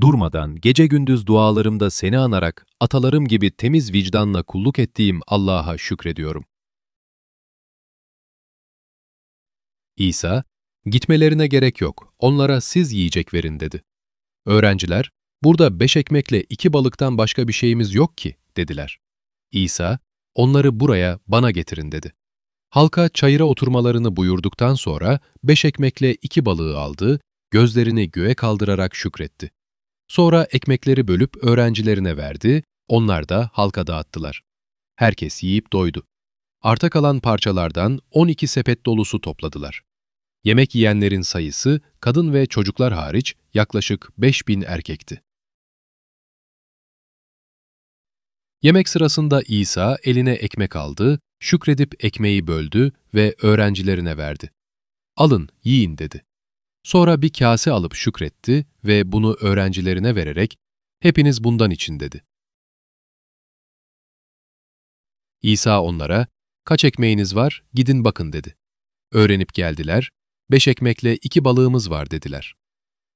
Durmadan gece gündüz dualarımda seni anarak atalarım gibi temiz vicdanla kulluk ettiğim Allah'a şükrediyorum. İsa, gitmelerine gerek yok, onlara siz yiyecek verin dedi. Öğrenciler, burada beş ekmekle iki balıktan başka bir şeyimiz yok ki, dediler. İsa, onları buraya bana getirin dedi. Halka çayıra oturmalarını buyurduktan sonra beş ekmekle iki balığı aldı, gözlerini göğe kaldırarak şükretti. Sonra ekmekleri bölüp öğrencilerine verdi, onlar da halka dağıttılar. Herkes yiyip doydu. Arta kalan parçalardan 12 sepet dolusu topladılar. Yemek yiyenlerin sayısı kadın ve çocuklar hariç yaklaşık 5000 erkekti. Yemek sırasında İsa eline ekmek aldı, şükredip ekmeği böldü ve öğrencilerine verdi. Alın, yiyin dedi. Sonra bir kase alıp şükretti ve bunu öğrencilerine vererek, hepiniz bundan için dedi. İsa onlara, kaç ekmeğiniz var, gidin bakın dedi. Öğrenip geldiler, beş ekmekle iki balığımız var dediler.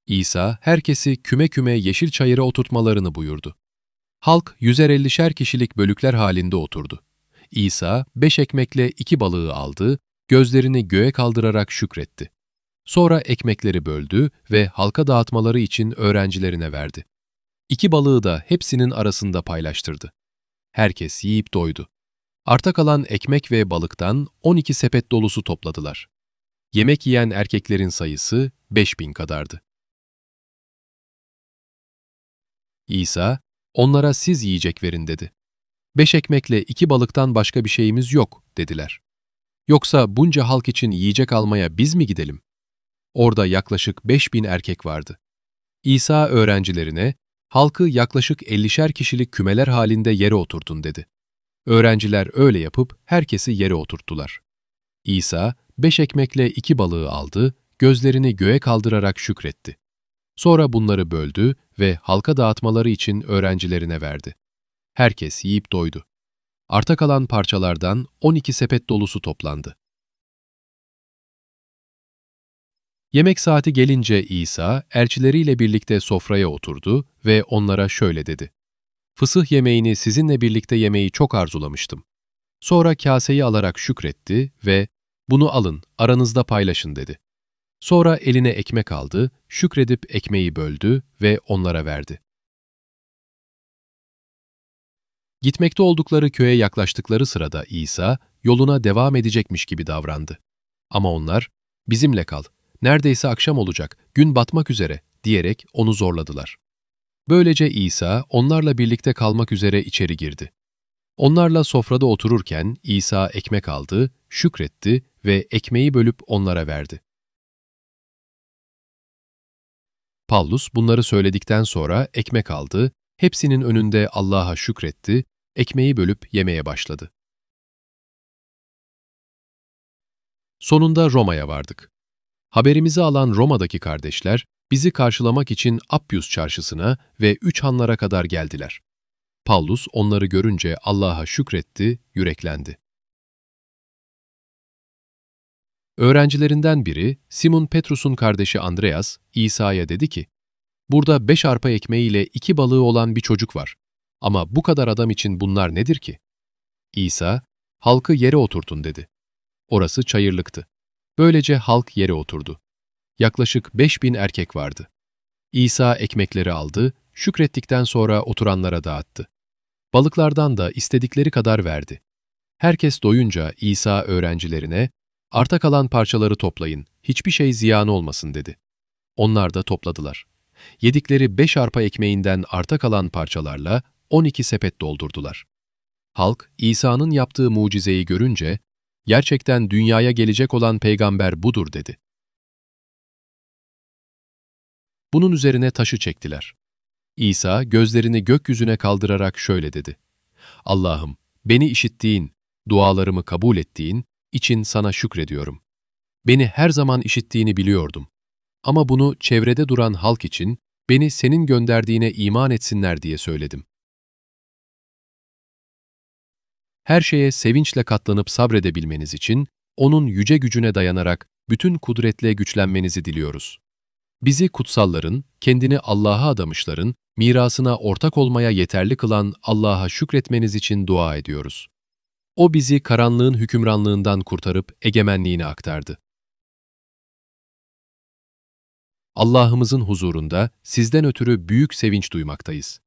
İsa, herkesi küme küme yeşil çayıra oturtmalarını buyurdu. Halk yüzer ellişer kişilik bölükler halinde oturdu. İsa, beş ekmekle iki balığı aldı, gözlerini göğe kaldırarak şükretti. Sonra ekmekleri böldü ve halka dağıtmaları için öğrencilerine verdi. İki balığı da hepsinin arasında paylaştırdı. Herkes yiyip doydu. Arta kalan ekmek ve balıktan 12 sepet dolusu topladılar. Yemek yiyen erkeklerin sayısı 5000 kadardı. İsa, onlara siz yiyecek verin dedi. Beş ekmekle iki balıktan başka bir şeyimiz yok, dediler. Yoksa bunca halk için yiyecek almaya biz mi gidelim? Orada yaklaşık 5000 erkek vardı. İsa öğrencilerine, halkı yaklaşık 50'şer kişilik kümeler halinde yere oturtun dedi. Öğrenciler öyle yapıp herkesi yere oturttular. İsa, beş ekmekle iki balığı aldı, gözlerini göğe kaldırarak şükretti. Sonra bunları böldü ve halka dağıtmaları için öğrencilerine verdi. Herkes yiyip doydu. Arta kalan parçalardan 12 sepet dolusu toplandı. Yemek saati gelince İsa, elçileriyle birlikte sofraya oturdu ve onlara şöyle dedi. Fısıh yemeğini sizinle birlikte yemeyi çok arzulamıştım. Sonra kaseyi alarak şükretti ve ''Bunu alın, aranızda paylaşın.'' dedi. Sonra eline ekmek aldı, şükredip ekmeği böldü ve onlara verdi. Gitmekte oldukları köye yaklaştıkları sırada İsa, yoluna devam edecekmiş gibi davrandı. Ama onlar, bizimle kal, neredeyse akşam olacak, gün batmak üzere diyerek onu zorladılar. Böylece İsa onlarla birlikte kalmak üzere içeri girdi. Onlarla sofrada otururken İsa ekmek aldı, şükretti ve ekmeği bölüp onlara verdi. Pavlus bunları söyledikten sonra ekmek aldı, hepsinin önünde Allah'a şükretti, ekmeği bölüp yemeye başladı. Sonunda Roma'ya vardık. Haberimizi alan Roma'daki kardeşler, bizi karşılamak için Appius çarşısına ve üç hanlara kadar geldiler. Paulus onları görünce Allah'a şükretti, yüreklendi. Öğrencilerinden biri, Simon Petrus'un kardeşi Andreas, İsa'ya dedi ki, Burada beş arpa ekmeğiyle iki balığı olan bir çocuk var. Ama bu kadar adam için bunlar nedir ki? İsa, halkı yere oturtun dedi. Orası çayırlıktı. Böylece halk yere oturdu. Yaklaşık beş bin erkek vardı. İsa ekmekleri aldı, şükrettikten sonra oturanlara dağıttı. Balıklardan da istedikleri kadar verdi. Herkes doyunca İsa öğrencilerine, arta kalan parçaları toplayın, hiçbir şey ziyan olmasın dedi. Onlar da topladılar. Yedikleri beş arpa ekmeğinden arta kalan parçalarla 12 sepet doldurdular. Halk, İsa'nın yaptığı mucizeyi görünce, gerçekten dünyaya gelecek olan peygamber budur dedi. Bunun üzerine taşı çektiler. İsa gözlerini gökyüzüne kaldırarak şöyle dedi. Allah'ım, beni işittiğin, dualarımı kabul ettiğin için sana şükrediyorum. Beni her zaman işittiğini biliyordum. Ama bunu çevrede duran halk için beni senin gönderdiğine iman etsinler diye söyledim. Her şeye sevinçle katlanıp sabredebilmeniz için onun yüce gücüne dayanarak bütün kudretle güçlenmenizi diliyoruz. Bizi kutsalların, kendini Allah'a adamışların, mirasına ortak olmaya yeterli kılan Allah'a şükretmeniz için dua ediyoruz. O bizi karanlığın hükümranlığından kurtarıp egemenliğine aktardı. Allah'ımızın huzurunda sizden ötürü büyük sevinç duymaktayız.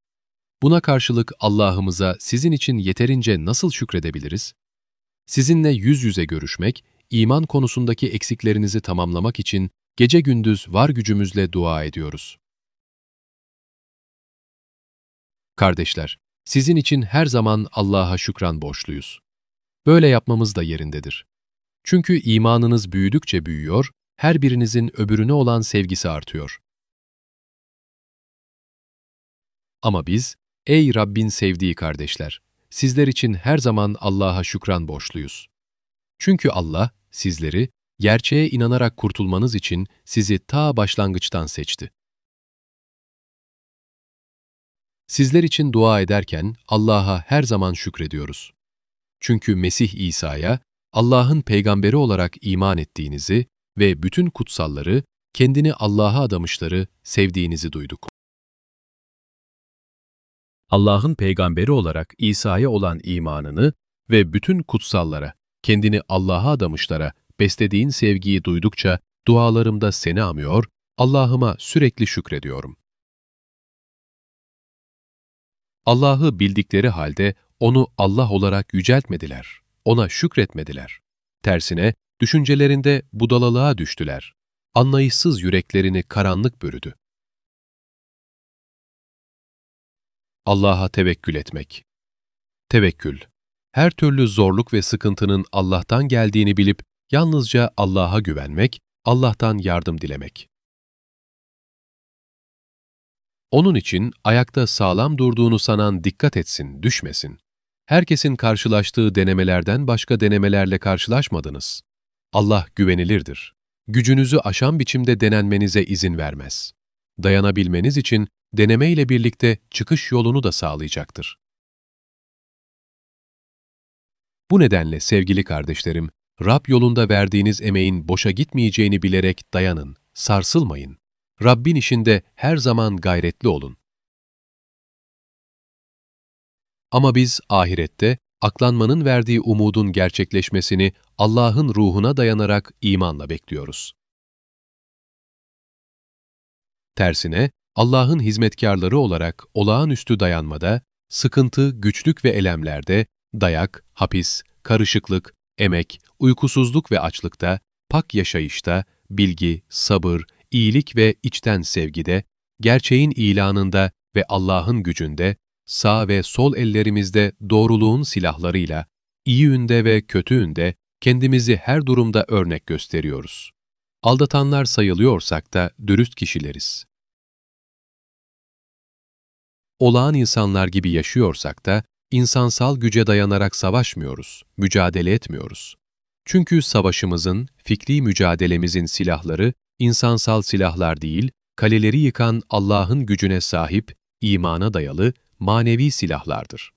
Buna karşılık Allah'ımıza sizin için yeterince nasıl şükredebiliriz? Sizinle yüz yüze görüşmek, iman konusundaki eksiklerinizi tamamlamak için gece gündüz var gücümüzle dua ediyoruz. Kardeşler, sizin için her zaman Allah'a şükran borçluyuz. Böyle yapmamız da yerindedir. Çünkü imanınız büyüdükçe büyüyor, her birinizin öbürüne olan sevgisi artıyor. Ama biz, ey Rabbin sevdiği kardeşler, sizler için her zaman Allah'a şükran borçluyuz. Çünkü Allah, sizleri, gerçeğe inanarak kurtulmanız için sizi ta başlangıçtan seçti. Sizler için dua ederken Allah'a her zaman şükrediyoruz. Çünkü Mesih İsa'ya Allah'ın peygamberi olarak iman ettiğinizi ve bütün kutsalları, kendini Allah'a adamışları sevdiğinizi duyduk. Allah'ın peygamberi olarak İsa'ya olan imanını ve bütün kutsallara, kendini Allah'a adamışlara beslediğin sevgiyi duydukça dualarımda seni amıyor, Allah'ıma sürekli şükrediyorum. Allah'ı bildikleri halde onu Allah olarak yüceltmediler, ona şükretmediler. Tersine düşüncelerinde budalalığa düştüler. Anlayışsız yüreklerini karanlık bürüdü. Allah'a tevekkül etmek. Tevekkül, her türlü zorluk ve sıkıntının Allah'tan geldiğini bilip yalnızca Allah'a güvenmek, Allah'tan yardım dilemek. Onun için ayakta sağlam durduğunu sanan dikkat etsin, düşmesin. Herkesin karşılaştığı denemelerden başka denemelerle karşılaşmadınız. Allah güvenilirdir. Gücünüzü aşan biçimde denenmenize izin vermez. Dayanabilmeniz için deneme ile birlikte çıkış yolunu da sağlayacaktır. Bu nedenle sevgili kardeşlerim, Rab yolunda verdiğiniz emeğin boşa gitmeyeceğini bilerek dayanın, sarsılmayın. Rabbin işinde her zaman gayretli olun. Ama biz ahirette aklanmanın verdiği umudun gerçekleşmesini Allah'ın ruhuna dayanarak imanla bekliyoruz. Tersine, Allah'ın hizmetkarları olarak olağanüstü dayanmada, sıkıntı, güçlük ve elemlerde, dayak, hapis, karışıklık, emek, uykusuzluk ve açlıkta, pak yaşayışta, bilgi, sabır, iyilik ve içten sevgide, gerçeğin ilanında ve Allah'ın gücünde, sağ ve sol ellerimizde doğruluğun silahlarıyla, iyi yünde ve kötü yünde kendimizi her durumda örnek gösteriyoruz. Aldatanlar sayılıyorsak da dürüst kişileriz. Olağan insanlar gibi yaşıyorsak da insansal güce dayanarak savaşmıyoruz, mücadele etmiyoruz. Çünkü savaşımızın, fikri mücadelemizin silahları insansal silahlar değil, kaleleri yıkan Allah'ın gücüne sahip, imana dayalı, manevi silahlardır.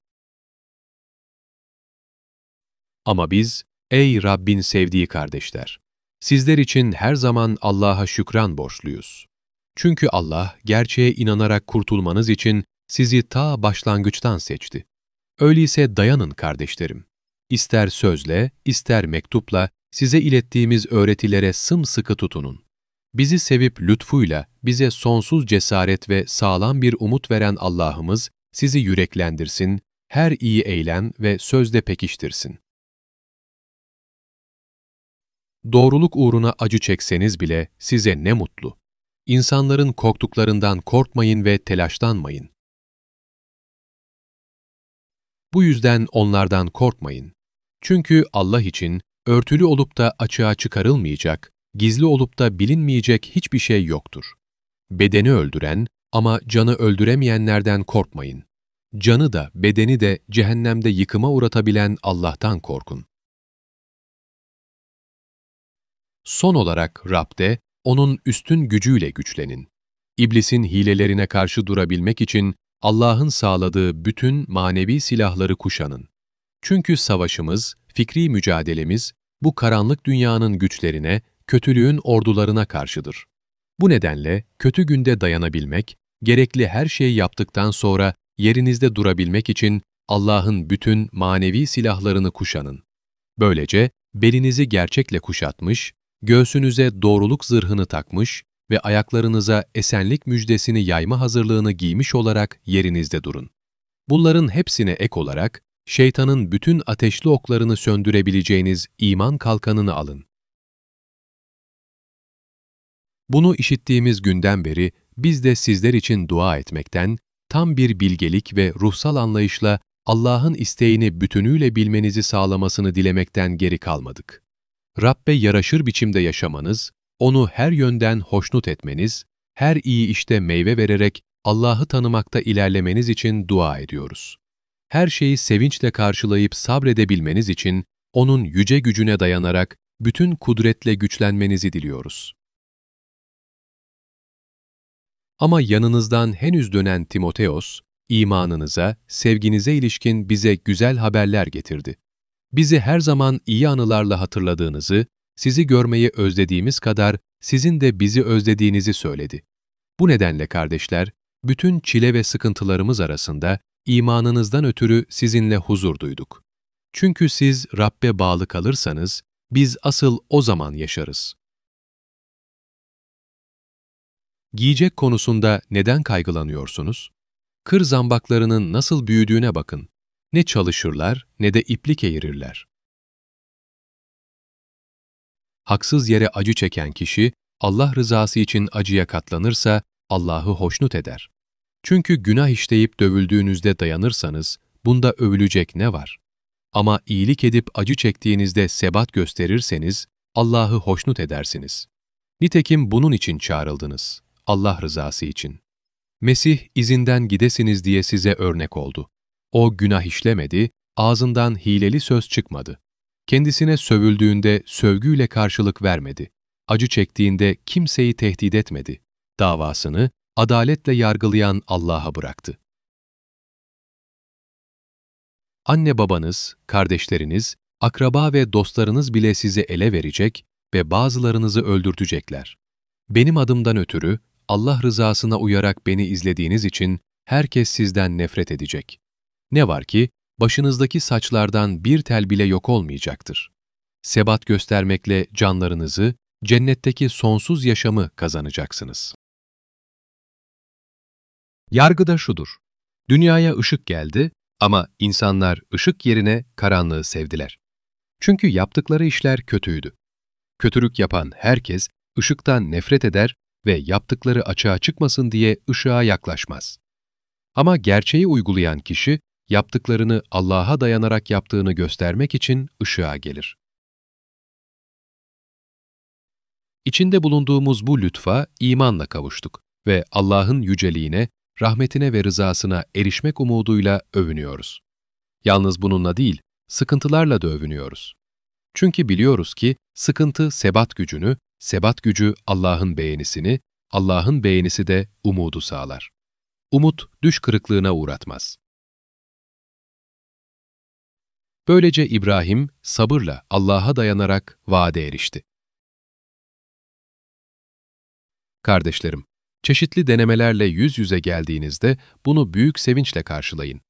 Ama biz, ey Rabbin sevdiği kardeşler, sizler için her zaman Allah'a şükran borçluyuz. Çünkü Allah, gerçeğe inanarak kurtulmanız için sizi ta başlangıçtan seçti. Öyleyse dayanın kardeşlerim. İster sözle, ister mektupla size ilettiğimiz öğretilere sımsıkı tutunun. Bizi sevip lütfuyla bize sonsuz cesaret ve sağlam bir umut veren Allah'ımız sizi yüreklendirsin, her iyi eylem ve sözde pekiştirsin. Doğruluk uğruna acı çekseniz bile size ne mutlu. İnsanların korktuklarından korkmayın ve telaşlanmayın. Bu yüzden onlardan korkmayın. Çünkü Allah için örtülü olup da açığa çıkarılmayacak, gizli olup da bilinmeyecek hiçbir şey yoktur. Bedeni öldüren ama canı öldüremeyenlerden korkmayın. Canı da bedeni de cehennemde yıkıma uğratabilen Allah'tan korkun. Son olarak Rab'de, O'nun üstün gücüyle güçlenin. İblisin hilelerine karşı durabilmek için Allah'ın sağladığı bütün manevi silahları kuşanın. Çünkü savaşımız, fikri mücadelemiz, bu karanlık dünyanın güçlerine, kötülüğün ordularına karşıdır. Bu nedenle kötü günde dayanabilmek, gerekli her şeyi yaptıktan sonra yerinizde durabilmek için Allah'ın bütün manevi silahlarını kuşanın. Böylece belinizi gerçekle kuşatmış, göğsünüze doğruluk zırhını takmış ve ayaklarınıza esenlik müjdesini yayma hazırlığını giymiş olarak yerinizde durun. Bunların hepsine ek olarak, şeytanın bütün ateşli oklarını söndürebileceğiniz iman kalkanını alın. Bunu işittiğimiz günden beri biz de sizler için dua etmekten, tam bir bilgelik ve ruhsal anlayışla Allah'ın isteğini bütünüyle bilmenizi sağlamasını dilemekten geri kalmadık. Rabbe yaraşır biçimde yaşamanız, onu her yönden hoşnut etmeniz, her iyi işte meyve vererek Allah'ı tanımakta ilerlemeniz için dua ediyoruz. Her şeyi sevinçle karşılayıp sabredebilmeniz için O'nun yüce gücüne dayanarak bütün kudretle güçlenmenizi diliyoruz. Ama yanınızdan henüz dönen Timoteos, imanınıza, sevginize ilişkin bize güzel haberler getirdi. Bizi her zaman iyi anılarla hatırladığınızı, sizi görmeyi özlediğimiz kadar sizin de bizi özlediğinizi söyledi. Bu nedenle kardeşler, bütün çile ve sıkıntılarımız arasında imanınızdan ötürü sizinle huzur duyduk. Çünkü siz Rabbe bağlı kalırsanız, biz asıl o zaman yaşarız. Giyecek konusunda neden kaygılanıyorsunuz? Kır zambaklarının nasıl büyüdüğüne bakın. Ne çalışırlar ne de iplik eğirirler. Haksız yere acı çeken kişi, Allah rızası için acıya katlanırsa Allah'ı hoşnut eder. Çünkü günah işleyip dövüldüğünüzde dayanırsanız, bunda övülecek ne var? Ama iyilik edip acı çektiğinizde sebat gösterirseniz, Allah'ı hoşnut edersiniz. Nitekim bunun için çağrıldınız, Allah rızası için. Mesih izinden gidesiniz diye size örnek oldu. O günah işlemedi, ağzından hileli söz çıkmadı. Kendisine sövüldüğünde sövgüyle karşılık vermedi. Acı çektiğinde kimseyi tehdit etmedi. Davasını adaletle yargılayan Allah'a bıraktı. Anne babanız, kardeşleriniz, akraba ve dostlarınız bile sizi ele verecek ve bazılarınızı öldürtecekler. Benim adımdan ötürü Allah rızasına uyarak beni izlediğiniz için herkes sizden nefret edecek. Ne var ki, başınızdaki saçlardan bir tel bile yok olmayacaktır. Sebat göstermekle canlarınızı, cennetteki sonsuz yaşamı kazanacaksınız. Yargı da şudur. Dünyaya ışık geldi ama insanlar ışık yerine karanlığı sevdiler. Çünkü yaptıkları işler kötüydü. Kötülük yapan herkes ışıktan nefret eder ve yaptıkları açığa çıkmasın diye ışığa yaklaşmaz. Ama gerçeği uygulayan kişi, yaptıklarını Allah'a dayanarak yaptığını göstermek için ışığa gelir. İçinde bulunduğumuz bu lütfa imanla kavuştuk ve Allah'ın yüceliğine, rahmetine ve rızasına erişmek umuduyla övünüyoruz. Yalnız bununla değil, sıkıntılarla da övünüyoruz. Çünkü biliyoruz ki sıkıntı sebat gücünü, sebat gücü Allah'ın beğenisini, Allah'ın beğenisi de umudu sağlar. Umut düş kırıklığına uğratmaz. Böylece İbrahim sabırla Allah'a dayanarak vaade erişti. Kardeşlerim, çeşitli denemelerle yüz yüze geldiğinizde bunu büyük sevinçle karşılayın.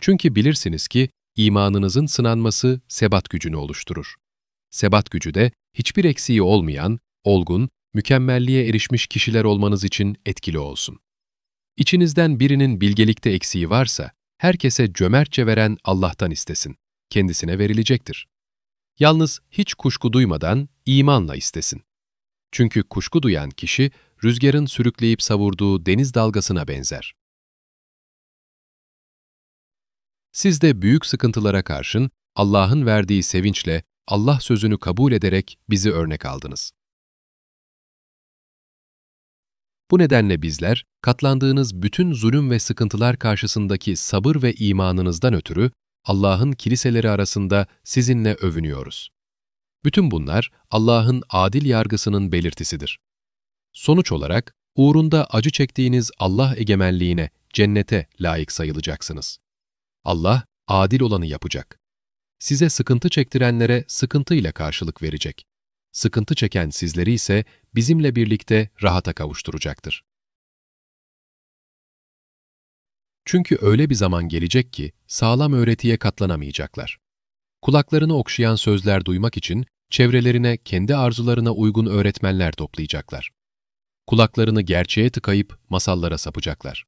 Çünkü bilirsiniz ki imanınızın sınanması sebat gücünü oluşturur. Sebat gücü de hiçbir eksiği olmayan, olgun, mükemmelliğe erişmiş kişiler olmanız için etkili olsun. İçinizden birinin bilgelikte eksiği varsa, herkese cömertçe veren Allah'tan istesin. Kendisine verilecektir. Yalnız hiç kuşku duymadan imanla istesin. Çünkü kuşku duyan kişi, rüzgarın sürükleyip savurduğu deniz dalgasına benzer. Siz de büyük sıkıntılara karşın Allah'ın verdiği sevinçle Allah sözünü kabul ederek bizi örnek aldınız. Bu nedenle bizler, katlandığınız bütün zulüm ve sıkıntılar karşısındaki sabır ve imanınızdan ötürü Allah'ın kiliseleri arasında sizinle övünüyoruz. Bütün bunlar Allah'ın adil yargısının belirtisidir. Sonuç olarak uğrunda acı çektiğiniz Allah egemenliğine, cennete layık sayılacaksınız. Allah adil olanı yapacak. Size sıkıntı çektirenlere sıkıntıyla karşılık verecek. sıkıntı çeken sizleri ise bizimle birlikte rahata kavuşturacaktır. Çünkü öyle bir zaman gelecek ki sağlam öğretiye katlanamayacaklar. Kulaklarını okşayan sözler duymak için çevrelerine kendi arzularına uygun öğretmenler toplayacaklar. Kulaklarını gerçeğe tıkayıp masallara sapacaklar.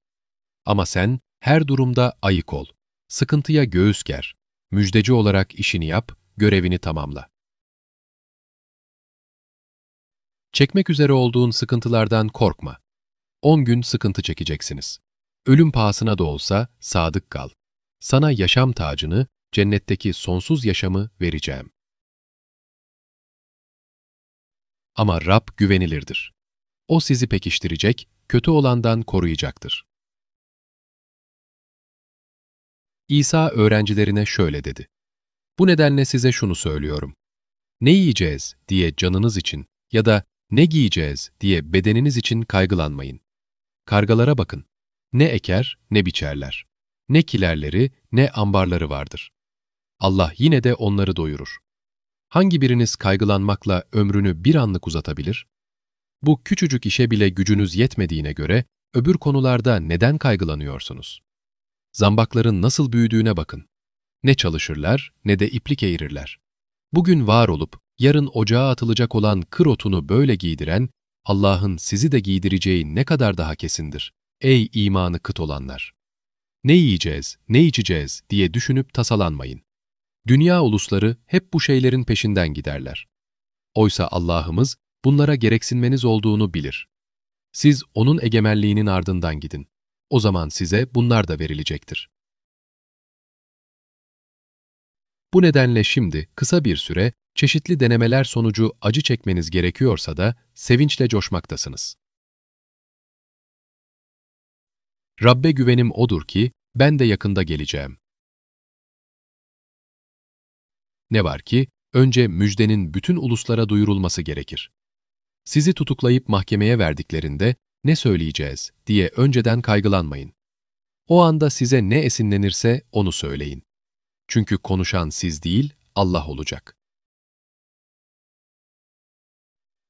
Ama sen her durumda ayık ol. Sıkıntıya göğüs ger. Müjdeci olarak işini yap, görevini tamamla. Çekmek üzere olduğun sıkıntılardan korkma. 10 gün sıkıntı çekeceksiniz. Ölüm pahasına da olsa sadık kal. Sana yaşam tacını, cennetteki sonsuz yaşamı vereceğim. Ama Rab güvenilirdir. O sizi pekiştirecek, kötü olandan koruyacaktır. İsa öğrencilerine şöyle dedi. Bu nedenle size şunu söylüyorum. Ne yiyeceğiz diye canınız için ya da ne giyeceğiz diye bedeniniz için kaygılanmayın. Kargalara bakın. Ne eker ne biçerler. Ne kilerleri ne ambarları vardır. Allah yine de onları doyurur. Hangi biriniz kaygılanmakla ömrünü bir anlık uzatabilir? Bu küçücük işe bile gücünüz yetmediğine göre öbür konularda neden kaygılanıyorsunuz? Zambakların nasıl büyüdüğüne bakın. Ne çalışırlar ne de iplik eğirirler. Bugün var olup yarın ocağa atılacak olan kır otunu böyle giydiren, Allah'ın sizi de giydireceği ne kadar daha kesindir. Ey imanı kıt olanlar! Ne yiyeceğiz, ne içeceğiz diye düşünüp tasalanmayın. Dünya ulusları hep bu şeylerin peşinden giderler. Oysa Allah'ımız bunlara gereksinmeniz olduğunu bilir. Siz O'nun egemenliğinin ardından gidin. O zaman size bunlar da verilecektir. Bu nedenle şimdi kısa bir süre çeşitli denemeler sonucu acı çekmeniz gerekiyorsa da sevinçle coşmaktasınız. Rabbe güvenim odur ki ben de yakında geleceğim. Ne var ki önce müjdenin bütün uluslara duyurulması gerekir. Sizi tutuklayıp mahkemeye verdiklerinde ne söyleyeceğiz diye önceden kaygılanmayın. O anda size ne esinlenirse onu söyleyin. Çünkü konuşan siz değil, Allah olacak.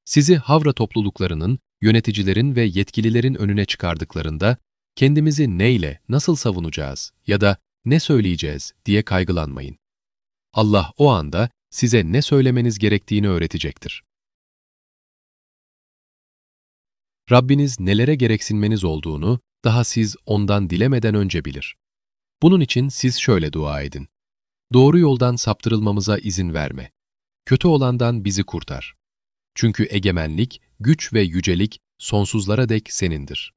Sizi Havra topluluklarının, yöneticilerin ve yetkililerin önüne çıkardıklarında, kendimizi neyle, nasıl savunacağız ya da ne söyleyeceğiz diye kaygılanmayın. Allah o anda size ne söylemeniz gerektiğini öğretecektir. Rabbiniz nelere gereksinmeniz olduğunu daha siz ondan dilemeden önce bilir. Bunun için siz şöyle dua edin. Doğru yoldan saptırılmamıza izin verme. Kötü olandan bizi kurtar. Çünkü egemenlik, güç ve yücelik sonsuzlara dek senindir.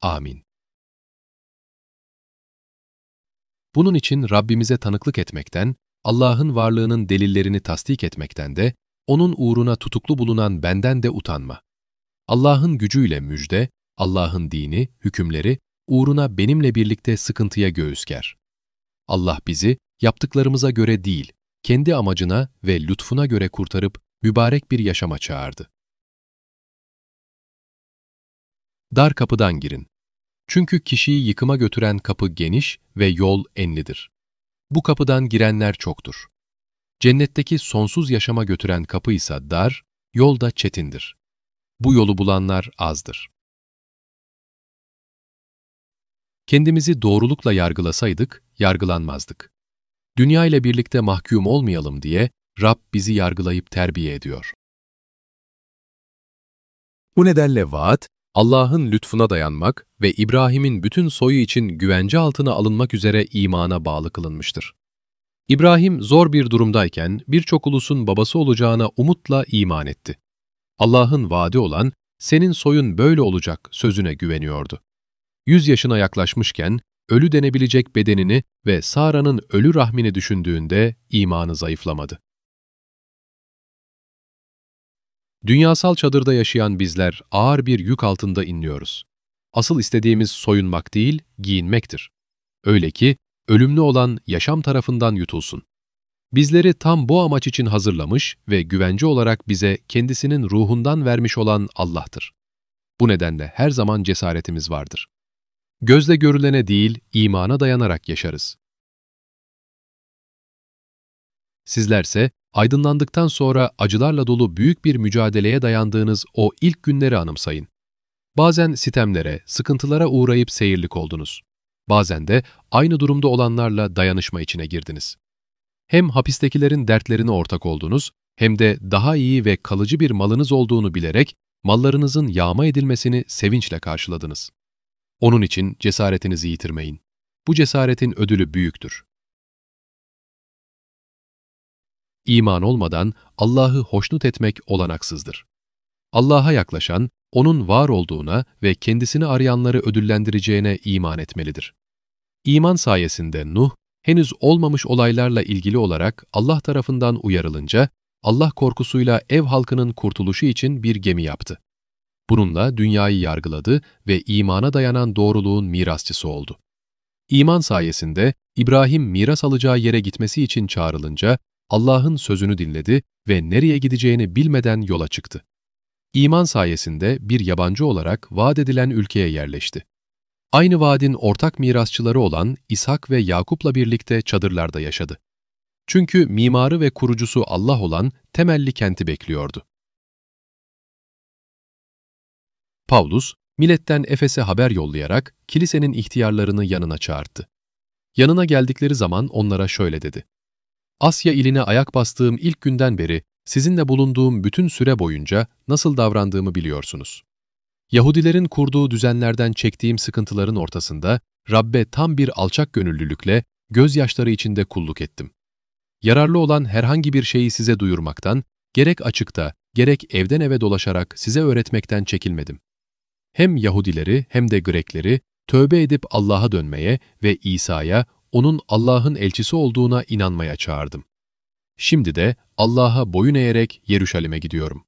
Amin. Bunun için Rabbimize tanıklık etmekten, Allah'ın varlığının delillerini tasdik etmekten de, O'nun uğruna tutuklu bulunan benden de utanma. Allah'ın gücüyle müjde, Allah'ın dini, hükümleri, uğruna benimle birlikte sıkıntıya göğüs ger. Allah bizi yaptıklarımıza göre değil, kendi amacına ve lütfuna göre kurtarıp mübarek bir yaşama çağırdı. Dar kapıdan girin. Çünkü kişiyi yıkıma götüren kapı geniş ve yol enlidir. Bu kapıdan girenler çoktur. Cennetteki sonsuz yaşama götüren kapı ise dar, yol da çetindir. Bu yolu bulanlar azdır. Kendimizi doğrulukla yargılasaydık, yargılanmazdık. Dünya ile birlikte mahkum olmayalım diye Rab bizi yargılayıp terbiye ediyor. Bu nedenle vaat, Allah'ın lütfuna dayanmak ve İbrahim'in bütün soyu için güvence altına alınmak üzere imana bağlı kılınmıştır. İbrahim zor bir durumdayken birçok ulusun babası olacağına umutla iman etti. Allah'ın vaadi olan, senin soyun böyle olacak sözüne güveniyordu. Yüz yaşına yaklaşmışken, ölü denebilecek bedenini ve Sara'nın ölü rahmini düşündüğünde imanı zayıflamadı. Dünyasal çadırda yaşayan bizler ağır bir yük altında inliyoruz. Asıl istediğimiz soyunmak değil, giyinmektir. Öyle ki, ölümlü olan yaşam tarafından yutulsun. Bizleri tam bu amaç için hazırlamış ve güvence olarak bize kendisinin ruhundan vermiş olan Allah'tır. Bu nedenle her zaman cesaretimiz vardır. Gözle görülene değil, imana dayanarak yaşarız. Sizlerse aydınlandıktan sonra acılarla dolu büyük bir mücadeleye dayandığınız o ilk günleri anımsayın. Bazen sitemlere, sıkıntılara uğrayıp seyirlik oldunuz. Bazen de aynı durumda olanlarla dayanışma içine girdiniz. Hem hapistekilerin dertlerine ortak oldunuz, hem de daha iyi ve kalıcı bir malınız olduğunu bilerek mallarınızın yağma edilmesini sevinçle karşıladınız. Onun için cesaretinizi yitirmeyin. Bu cesaretin ödülü büyüktür. İman olmadan Allah'ı hoşnut etmek olanaksızdır. Allah'a yaklaşan, O'nun var olduğuna ve kendisini arayanları ödüllendireceğine iman etmelidir. İman sayesinde Nuh, henüz olmamış olaylarla ilgili olarak Allah tarafından uyarılınca, Allah korkusuyla ev halkının kurtuluşu için bir gemi yaptı. Bununla dünyayı yargıladı ve imana dayanan doğruluğun mirasçısı oldu. İman sayesinde İbrahim miras alacağı yere gitmesi için çağrılınca Allah'ın sözünü dinledi ve nereye gideceğini bilmeden yola çıktı. İman sayesinde bir yabancı olarak vaat edilen ülkeye yerleşti. Aynı vaadin ortak mirasçıları olan İshak ve Yakup'la birlikte çadırlarda yaşadı. Çünkü mimarı ve kurucusu Allah olan temelli kenti bekliyordu. Paulus, milletten Efes'e haber yollayarak kilisenin ihtiyarlarını yanına çağırdı. Yanına geldikleri zaman onlara şöyle dedi. Asya iline ayak bastığım ilk günden beri sizinle bulunduğum bütün süre boyunca nasıl davrandığımı biliyorsunuz. Yahudilerin kurduğu düzenlerden çektiğim sıkıntıların ortasında Rabbe tam bir alçak gönüllülükle, gözyaşları içinde kulluk ettim. Yararlı olan herhangi bir şeyi size duyurmaktan, gerek açıkta, gerek evden eve dolaşarak size öğretmekten çekilmedim. Hem Yahudileri hem de Grekleri tövbe edip Allah'a dönmeye ve İsa'ya, onun Allah'ın elçisi olduğuna inanmaya çağırdım. Şimdi de Allah'a boyun eğerek Yeruşalim'e gidiyorum.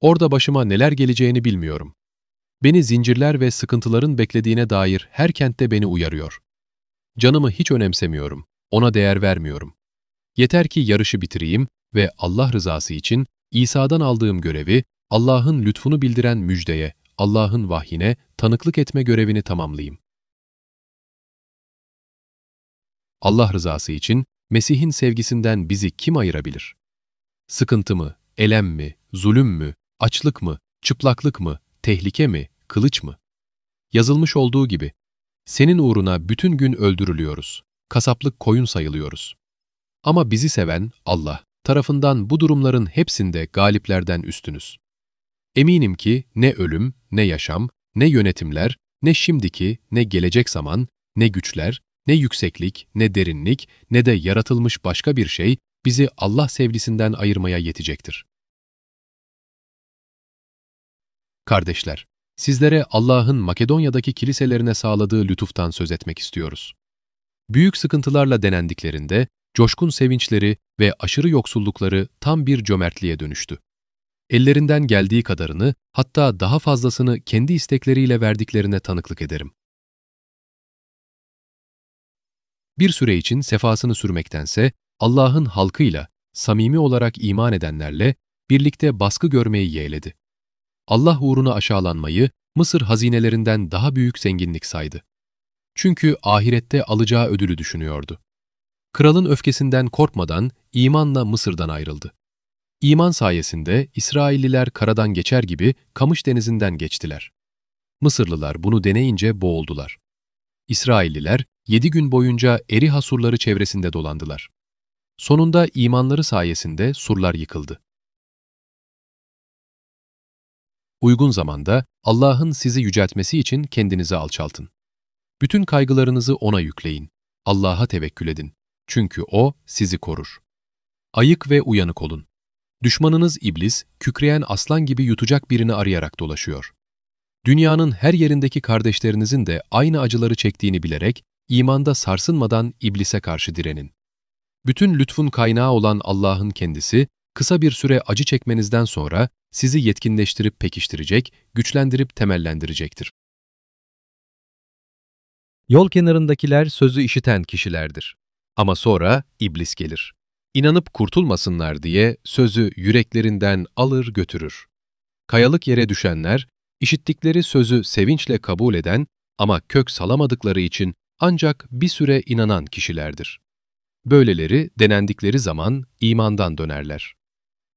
Orada başıma neler geleceğini bilmiyorum. Beni zincirler ve sıkıntıların beklediğine dair her kentte beni uyarıyor. Canımı hiç önemsemiyorum, ona değer vermiyorum. Yeter ki yarışı bitireyim ve Allah rızası için İsa'dan aldığım görevi, Allah'ın lütfunu bildiren müjdeye, Allah'ın vahyine tanıklık etme görevini tamamlayayım. Allah rızası için Mesih'in sevgisinden bizi kim ayırabilir? Sıkıntı mı, elem mi, zulüm mü, açlık mı, çıplaklık mı, tehlike mi, kılıç mı? Yazılmış olduğu gibi, senin uğruna bütün gün öldürülüyoruz, kasaplık koyun sayılıyoruz. Ama bizi seven Allah tarafından bu durumların hepsinde galiplerden üstünüz. Eminim ki ne ölüm, ne yaşam, ne yönetimler, ne şimdiki, ne gelecek zaman, ne güçler, ne yükseklik, ne derinlik, ne de yaratılmış başka bir şey bizi Allah sevgisinden ayırmaya yetecektir. Kardeşler, sizlere Allah'ın Makedonya'daki kiliselerine sağladığı lütuftan söz etmek istiyoruz. Büyük sıkıntılarla denendiklerinde, coşkun sevinçleri ve aşırı yoksullukları tam bir cömertliğe dönüştü. Ellerinden geldiği kadarını, hatta daha fazlasını kendi istekleriyle verdiklerine tanıklık ederim. Bir süre için sefasını sürmektense, Allah'ın halkıyla, samimi olarak iman edenlerle birlikte baskı görmeyi yeğledi. Allah uğruna aşağılanmayı Mısır hazinelerinden daha büyük zenginlik saydı. Çünkü ahirette alacağı ödülü düşünüyordu. Kralın öfkesinden korkmadan imanla Mısır'dan ayrıldı. İman sayesinde İsrailliler karadan geçer gibi Kamış denizinden geçtiler. Mısırlılar bunu deneyince boğuldular. İsrailliler yedi gün boyunca Eriha surları çevresinde dolandılar. Sonunda imanları sayesinde surlar yıkıldı. Uygun zamanda Allah'ın sizi yüceltmesi için kendinizi alçaltın. Bütün kaygılarınızı O'na yükleyin. Allah'a tevekkül edin. Çünkü O sizi korur. Ayık ve uyanık olun. Düşmanınız iblis, kükreyen aslan gibi yutacak birini arayarak dolaşıyor. Dünyanın her yerindeki kardeşlerinizin de aynı acıları çektiğini bilerek, imanda sarsılmadan iblise karşı direnin. Bütün lütfun kaynağı olan Allah'ın kendisi, kısa bir süre acı çekmenizden sonra sizi yetkinleştirip pekiştirecek, güçlendirip temellendirecektir. Yol kenarındakiler sözü işiten kişilerdir. Ama sonra iblis gelir. İnanıp kurtulmasınlar diye sözü yüreklerinden alır götürür. Kayalık yere düşenler, işittikleri sözü sevinçle kabul eden ama kök salamadıkları için ancak bir süre inanan kişilerdir. Böyleleri denendikleri zaman imandan dönerler.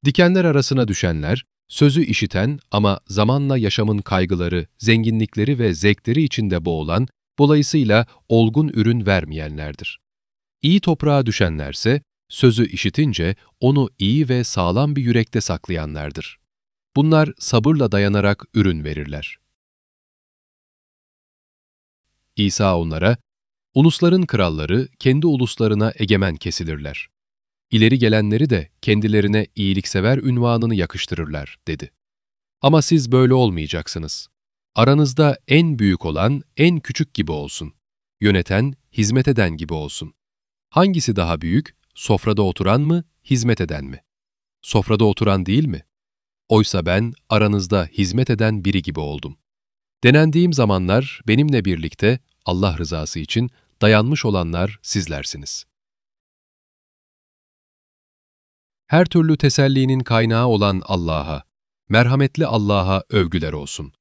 Dikenler arasına düşenler, sözü işiten ama zamanla yaşamın kaygıları, zenginlikleri ve zevkleri içinde boğulan, dolayısıyla olgun ürün vermeyenlerdir. İyi toprağa düşenlerse, sözü işitince onu iyi ve sağlam bir yürekte saklayanlardır. Bunlar sabırla dayanarak ürün verirler. İsa onlara, Ulusların kralları kendi uluslarına egemen kesilirler. İleri gelenleri de kendilerine iyiliksever ünvanını yakıştırırlar, dedi. Ama siz böyle olmayacaksınız. Aranızda en büyük olan en küçük gibi olsun. Yöneten, hizmet eden gibi olsun. Hangisi daha büyük, sofrada oturan mı, hizmet eden mi? Sofrada oturan değil mi? Oysa ben aranızda hizmet eden biri gibi oldum. Denendiğim zamanlar benimle birlikte Allah rızası için dayanmış olanlar sizlersiniz. Her türlü tesellinin kaynağı olan Allah'a, merhametli Allah'a övgüler olsun.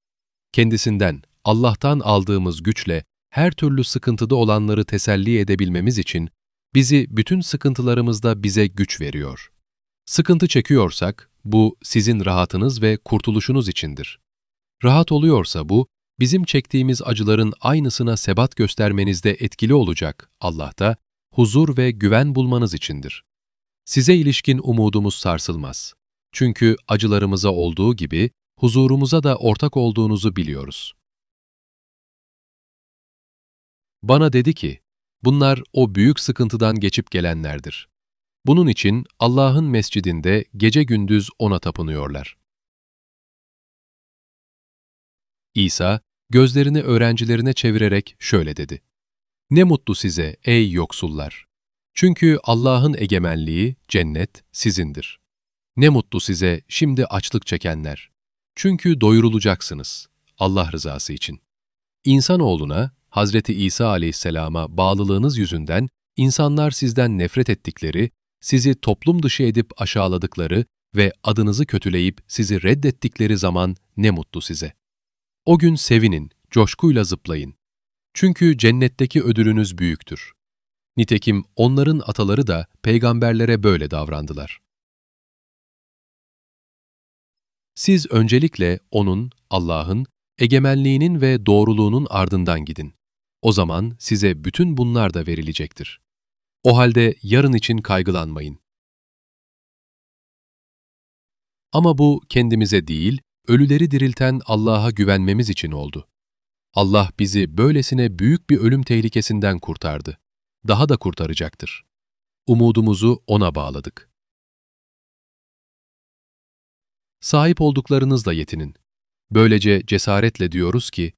Kendisinden, Allah'tan aldığımız güçle her türlü sıkıntıda olanları teselli edebilmemiz için bizi bütün sıkıntılarımızda bize güç veriyor. Sıkıntı çekiyorsak, bu sizin rahatınız ve kurtuluşunuz içindir. Rahat oluyorsa bu, bizim çektiğimiz acıların aynısına sebat göstermenizde etkili olacak Allah'ta, huzur ve güven bulmanız içindir. Size ilişkin umudumuz sarsılmaz. Çünkü acılarımıza olduğu gibi huzurumuza da ortak olduğunuzu biliyoruz. Bana dedi ki, bunlar o büyük sıkıntıdan geçip gelenlerdir. Bunun için Allah'ın mescidinde gece gündüz O'na tapınıyorlar. İsa, gözlerini öğrencilerine çevirerek şöyle dedi. Ne mutlu size ey yoksullar! Çünkü Allah'ın egemenliği, cennet sizindir. Ne mutlu size şimdi açlık çekenler! Çünkü doyurulacaksınız Allah rızası için. İnsanoğluna, Hazreti İsa aleyhisselama bağlılığınız yüzünden insanlar sizden nefret ettikleri, sizi toplum dışı edip aşağıladıkları ve adınızı kötüleyip sizi reddettikleri zaman ne mutlu size. O gün sevinin, coşkuyla zıplayın. Çünkü cennetteki ödülünüz büyüktür. Nitekim onların ataları da peygamberlere böyle davrandılar. Siz öncelikle O'nun, Allah'ın, egemenliğinin ve doğruluğunun ardından gidin. O zaman size bütün bunlar da verilecektir. O halde yarın için kaygılanmayın. Ama bu kendimize değil, ölüleri dirilten Allah'a güvenmemiz için oldu. Allah bizi böylesine büyük bir ölüm tehlikesinden kurtardı. Daha da kurtaracaktır. Umudumuzu O'na bağladık. Sahip olduklarınızla yetinin. Böylece cesaretle diyoruz ki,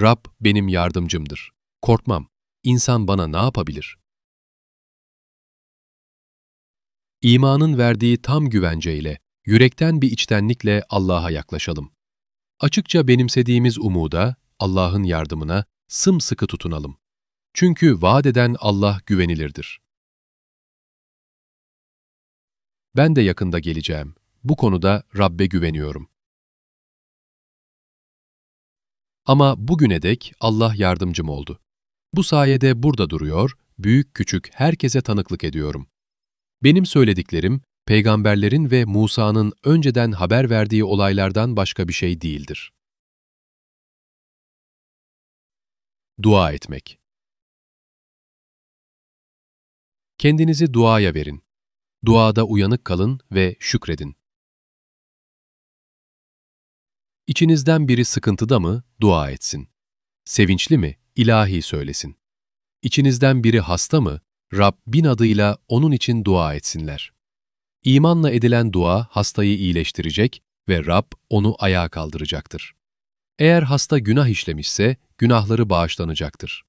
Rab benim yardımcımdır. Korkmam. İnsan bana ne yapabilir? İmanın verdiği tam güvenceyle yürekten bir içtenlikle Allah'a yaklaşalım. Açıkça benimsediğimiz umuda, Allah'ın yardımına sımsıkı tutunalım. Çünkü vaat eden Allah güvenilirdir. Ben de yakında geleceğim. Bu konuda Rabbe güveniyorum. Ama bugüne dek Allah yardımcım oldu. Bu sayede burada duruyor, büyük küçük herkese tanıklık ediyorum. Benim söylediklerim peygamberlerin ve Musa'nın önceden haber verdiği olaylardan başka bir şey değildir. Dua etmek Kendinizi duaya verin. Duada uyanık kalın ve şükredin. İçinizden biri sıkıntıda mı, dua etsin. Sevinçli mi, ilahi söylesin. İçinizden biri hasta mı, Rab bin adıyla onun için dua etsinler. İmanla edilen dua hastayı iyileştirecek ve Rab onu ayağa kaldıracaktır. Eğer hasta günah işlemişse günahları bağışlanacaktır.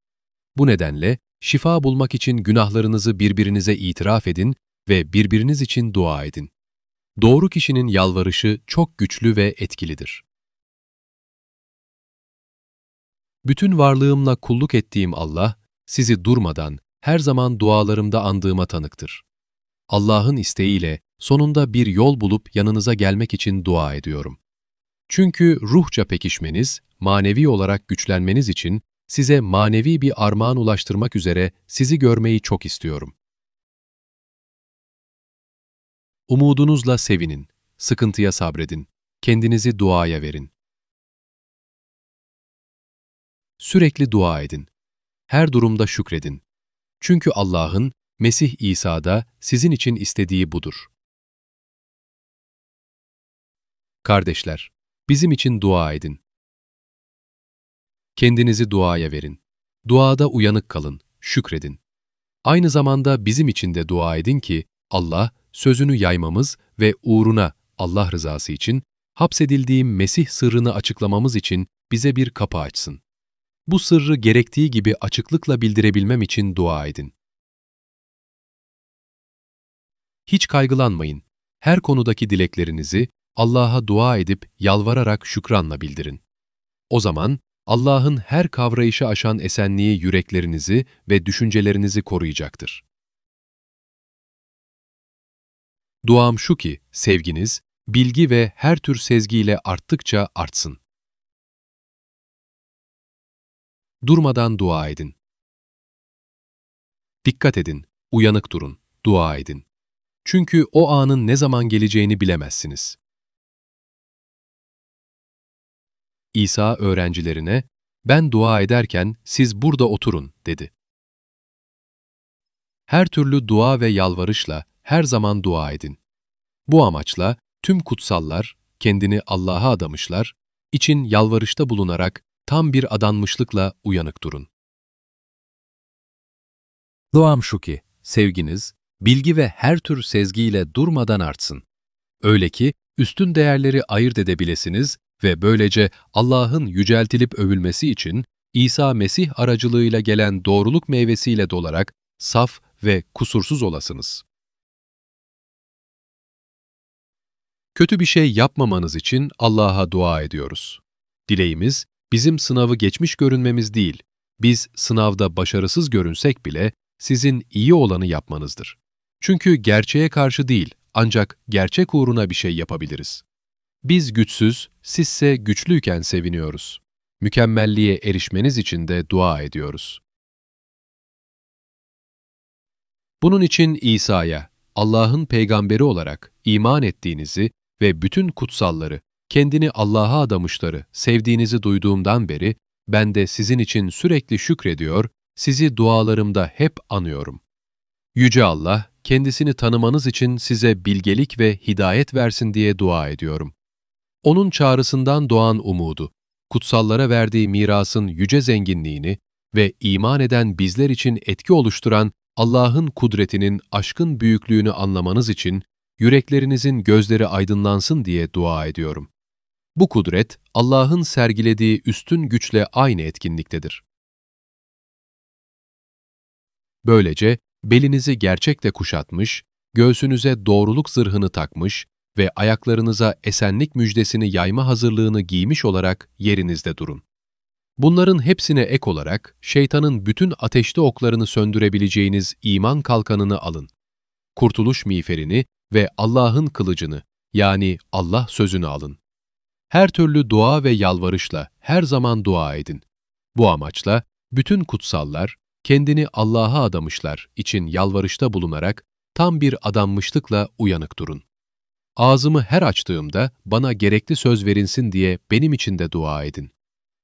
Bu nedenle şifa bulmak için günahlarınızı birbirinize itiraf edin ve birbiriniz için dua edin. Doğru kişinin yalvarışı çok güçlü ve etkilidir. Bütün varlığımla kulluk ettiğim Allah, sizi durmadan, her zaman dualarımda andığıma tanıktır. Allah'ın isteğiyle sonunda bir yol bulup yanınıza gelmek için dua ediyorum. Çünkü ruhça pekişmeniz, manevi olarak güçlenmeniz için size manevi bir armağan ulaştırmak üzere sizi görmeyi çok istiyorum. Umudunuzla sevinin, sıkıntıya sabredin, kendinizi duaya verin. Sürekli dua edin. Her durumda şükredin. Çünkü Allah'ın Mesih İsa'da sizin için istediği budur. Kardeşler, bizim için dua edin. Kendinizi duaya verin. Duada uyanık kalın, şükredin. Aynı zamanda bizim için de dua edin ki Allah sözünü yaymamız ve uğruna Allah rızası için hapsedildiğim Mesih sırrını açıklamamız için bize bir kapı açsın. Bu sırrı gerektiği gibi açıklıkla bildirebilmem için dua edin. Hiç kaygılanmayın. Her konudaki dileklerinizi Allah'a dua edip yalvararak şükranla bildirin. O zaman Allah'ın her kavrayışı aşan esenliği yüreklerinizi ve düşüncelerinizi koruyacaktır. Duam şu ki sevginiz, bilgi ve her tür sezgiyle arttıkça artsın. Durmadan dua edin. Dikkat edin, uyanık durun, dua edin. Çünkü o anın ne zaman geleceğini bilemezsiniz. İsa öğrencilerine, ben dua ederken siz burada oturun, dedi. Her türlü dua ve yalvarışla her zaman dua edin. Bu amaçla tüm kutsallar, kendini Allah'a adamışlar, için yalvarışta bulunarak tam bir adanmışlıkla uyanık durun. Duam şu ki, sevginiz, bilgi ve her tür sezgiyle durmadan artsın. Öyle ki, üstün değerleri ayırt edebilesiniz ve böylece Allah'ın yüceltilip övülmesi için İsa Mesih aracılığıyla gelen doğruluk meyvesiyle dolarak saf ve kusursuz olasınız. Kötü bir şey yapmamanız için Allah'a dua ediyoruz. Dileğimiz, bizim sınavı geçmiş görünmemiz değil, biz sınavda başarısız görünsek bile sizin iyi olanı yapmanızdır. Çünkü gerçeğe karşı değil, ancak gerçek uğruna bir şey yapabiliriz. Biz güçsüz, sizse güçlüyken seviniyoruz. Mükemmelliğe erişmeniz için de dua ediyoruz. Bunun için İsa'ya, Allah'ın peygamberi olarak iman ettiğinizi ve bütün kutsalları, kendini Allah'a adamışları sevdiğinizi duyduğumdan beri ben de sizin için sürekli şükrediyor, sizi dualarımda hep anıyorum. Yüce Allah, kendisini tanımanız için size bilgelik ve hidayet versin diye dua ediyorum. Onun çağrısından doğan umudu, kutsallara verdiği mirasın yüce zenginliğini ve iman eden bizler için etki oluşturan Allah'ın kudretinin aşkın büyüklüğünü anlamanız için yüreklerinizin gözleri aydınlansın diye dua ediyorum. Bu kudret, Allah'ın sergilediği üstün güçle aynı etkinliktedir. Böylece belinizi gerçekle kuşatmış, göğsünüze doğruluk zırhını takmış ve ayaklarınıza esenlik müjdesini yayma hazırlığını giymiş olarak yerinizde durun. Bunların hepsine ek olarak şeytanın bütün ateşli oklarını söndürebileceğiniz iman kalkanını alın. Kurtuluş miğferini ve Allah'ın kılıcını yani Allah sözünü alın. Her türlü dua ve yalvarışla her zaman dua edin. Bu amaçla bütün kutsallar, kendini Allah'a adamışlar için yalvarışta bulunarak tam bir adanmışlıkla uyanık durun. Ağzımı her açtığımda bana gerekli söz verilsin diye benim için de dua edin.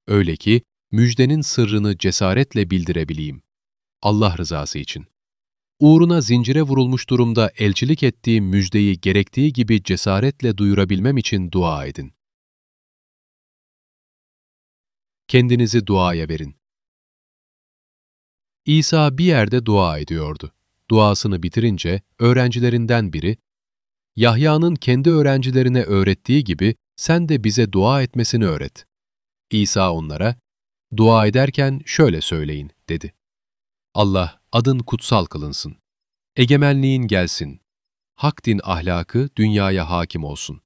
Öyle ki müjdenin sırrını cesaretle bildirebileyim. Allah rızası için. Uğruna zincire vurulmuş durumda elçilik ettiğim müjdeyi gerektiği gibi cesaretle duyurabilmem için dua edin. Kendinizi duaya verin. İsa bir yerde dua ediyordu. Duasını bitirince öğrencilerinden biri, Yahya'nın kendi öğrencilerine öğrettiği gibi sen de bize dua etmesini öğret. İsa onlara, dua ederken şöyle söyleyin, dedi. Allah, adın kutsal kılınsın. Egemenliğin gelsin. Hak din ahlakı dünyaya hakim olsun.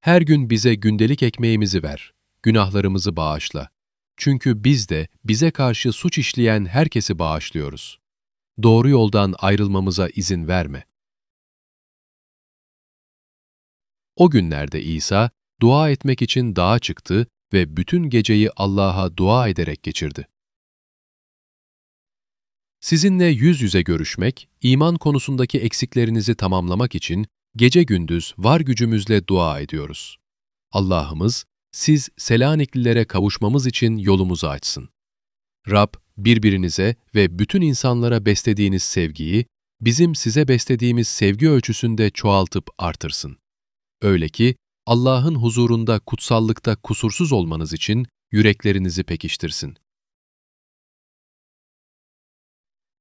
Her gün bize gündelik ekmeğimizi ver. Günahlarımızı bağışla. Çünkü biz de bize karşı suç işleyen herkesi bağışlıyoruz. Doğru yoldan ayrılmamıza izin verme. O günlerde İsa, dua etmek için dağa çıktı ve bütün geceyi Allah'a dua ederek geçirdi. Sizinle yüz yüze görüşmek, iman konusundaki eksiklerinizi tamamlamak için gece gündüz var gücümüzle dua ediyoruz. Allah'ımız, siz Selaniklilere kavuşmamız için yolumuzu açsın. Rab, birbirinize ve bütün insanlara beslediğiniz sevgiyi, bizim size beslediğimiz sevgi ölçüsünde çoğaltıp artırsın. Öyle ki, Allah'ın huzurunda kutsallıkta kusursuz olmanız için yüreklerinizi pekiştirsin.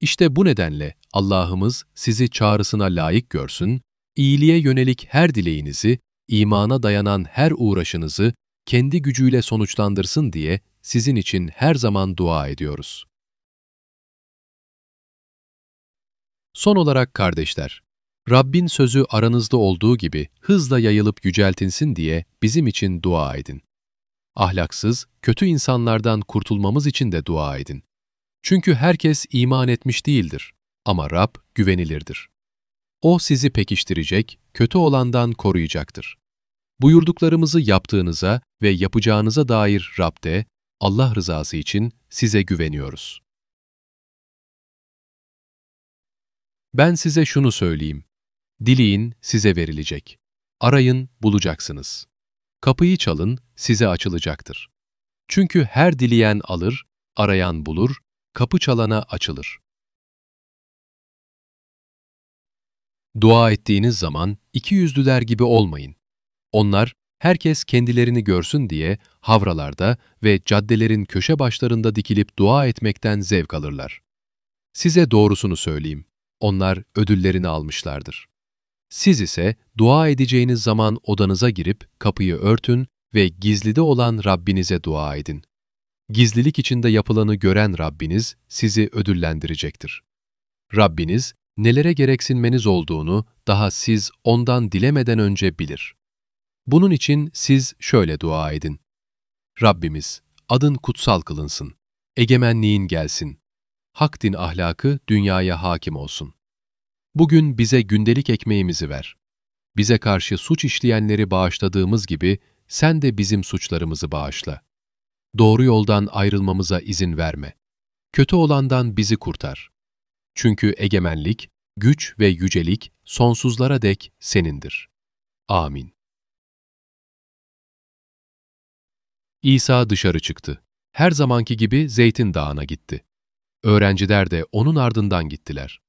İşte bu nedenle Allah'ımız sizi çağrısına layık görsün, iyiliğe yönelik her dileğinizi, imana dayanan her uğraşınızı kendi gücüyle sonuçlandırsın diye sizin için her zaman dua ediyoruz. Son olarak kardeşler, Rabbin sözü aranızda olduğu gibi hızla yayılıp yüceltinsin diye bizim için dua edin. Ahlaksız, kötü insanlardan kurtulmamız için de dua edin. Çünkü herkes iman etmiş değildir ama Rab güvenilirdir. O sizi pekiştirecek, kötü olandan koruyacaktır. Buyurduklarımızı yaptığınıza ve yapacağınıza dair Rab'de, Allah rızası için size güveniyoruz. Ben size şunu söyleyeyim. Dileyin, size verilecek. Arayın, bulacaksınız. Kapıyı çalın, size açılacaktır. Çünkü her dileyen alır, arayan bulur, kapı çalana açılır. Dua ettiğiniz zaman iki yüzlüler gibi olmayın. Onlar, herkes kendilerini görsün diye havralarda ve caddelerin köşe başlarında dikilip dua etmekten zevk alırlar. Size doğrusunu söyleyeyim, onlar ödüllerini almışlardır. Siz ise dua edeceğiniz zaman odanıza girip kapıyı örtün ve gizlide olan Rabbinize dua edin. Gizlilik içinde yapılanı gören Rabbiniz sizi ödüllendirecektir. Rabbiniz nelere gereksinmeniz olduğunu daha siz ondan dilemeden önce bilir. Bunun için siz şöyle dua edin. Rabbimiz, adın kutsal kılınsın, egemenliğin gelsin, hak din ahlakı dünyaya hakim olsun. Bugün bize gündelik ekmeğimizi ver. Bize karşı suç işleyenleri bağışladığımız gibi sen de bizim suçlarımızı bağışla. Doğru yoldan ayrılmamıza izin verme. Kötü olandan bizi kurtar. Çünkü egemenlik, güç ve yücelik sonsuzlara dek senindir. Amin. İsa dışarı çıktı. Her zamanki gibi Zeytin Dağı'na gitti. Öğrenciler de onun ardından gittiler.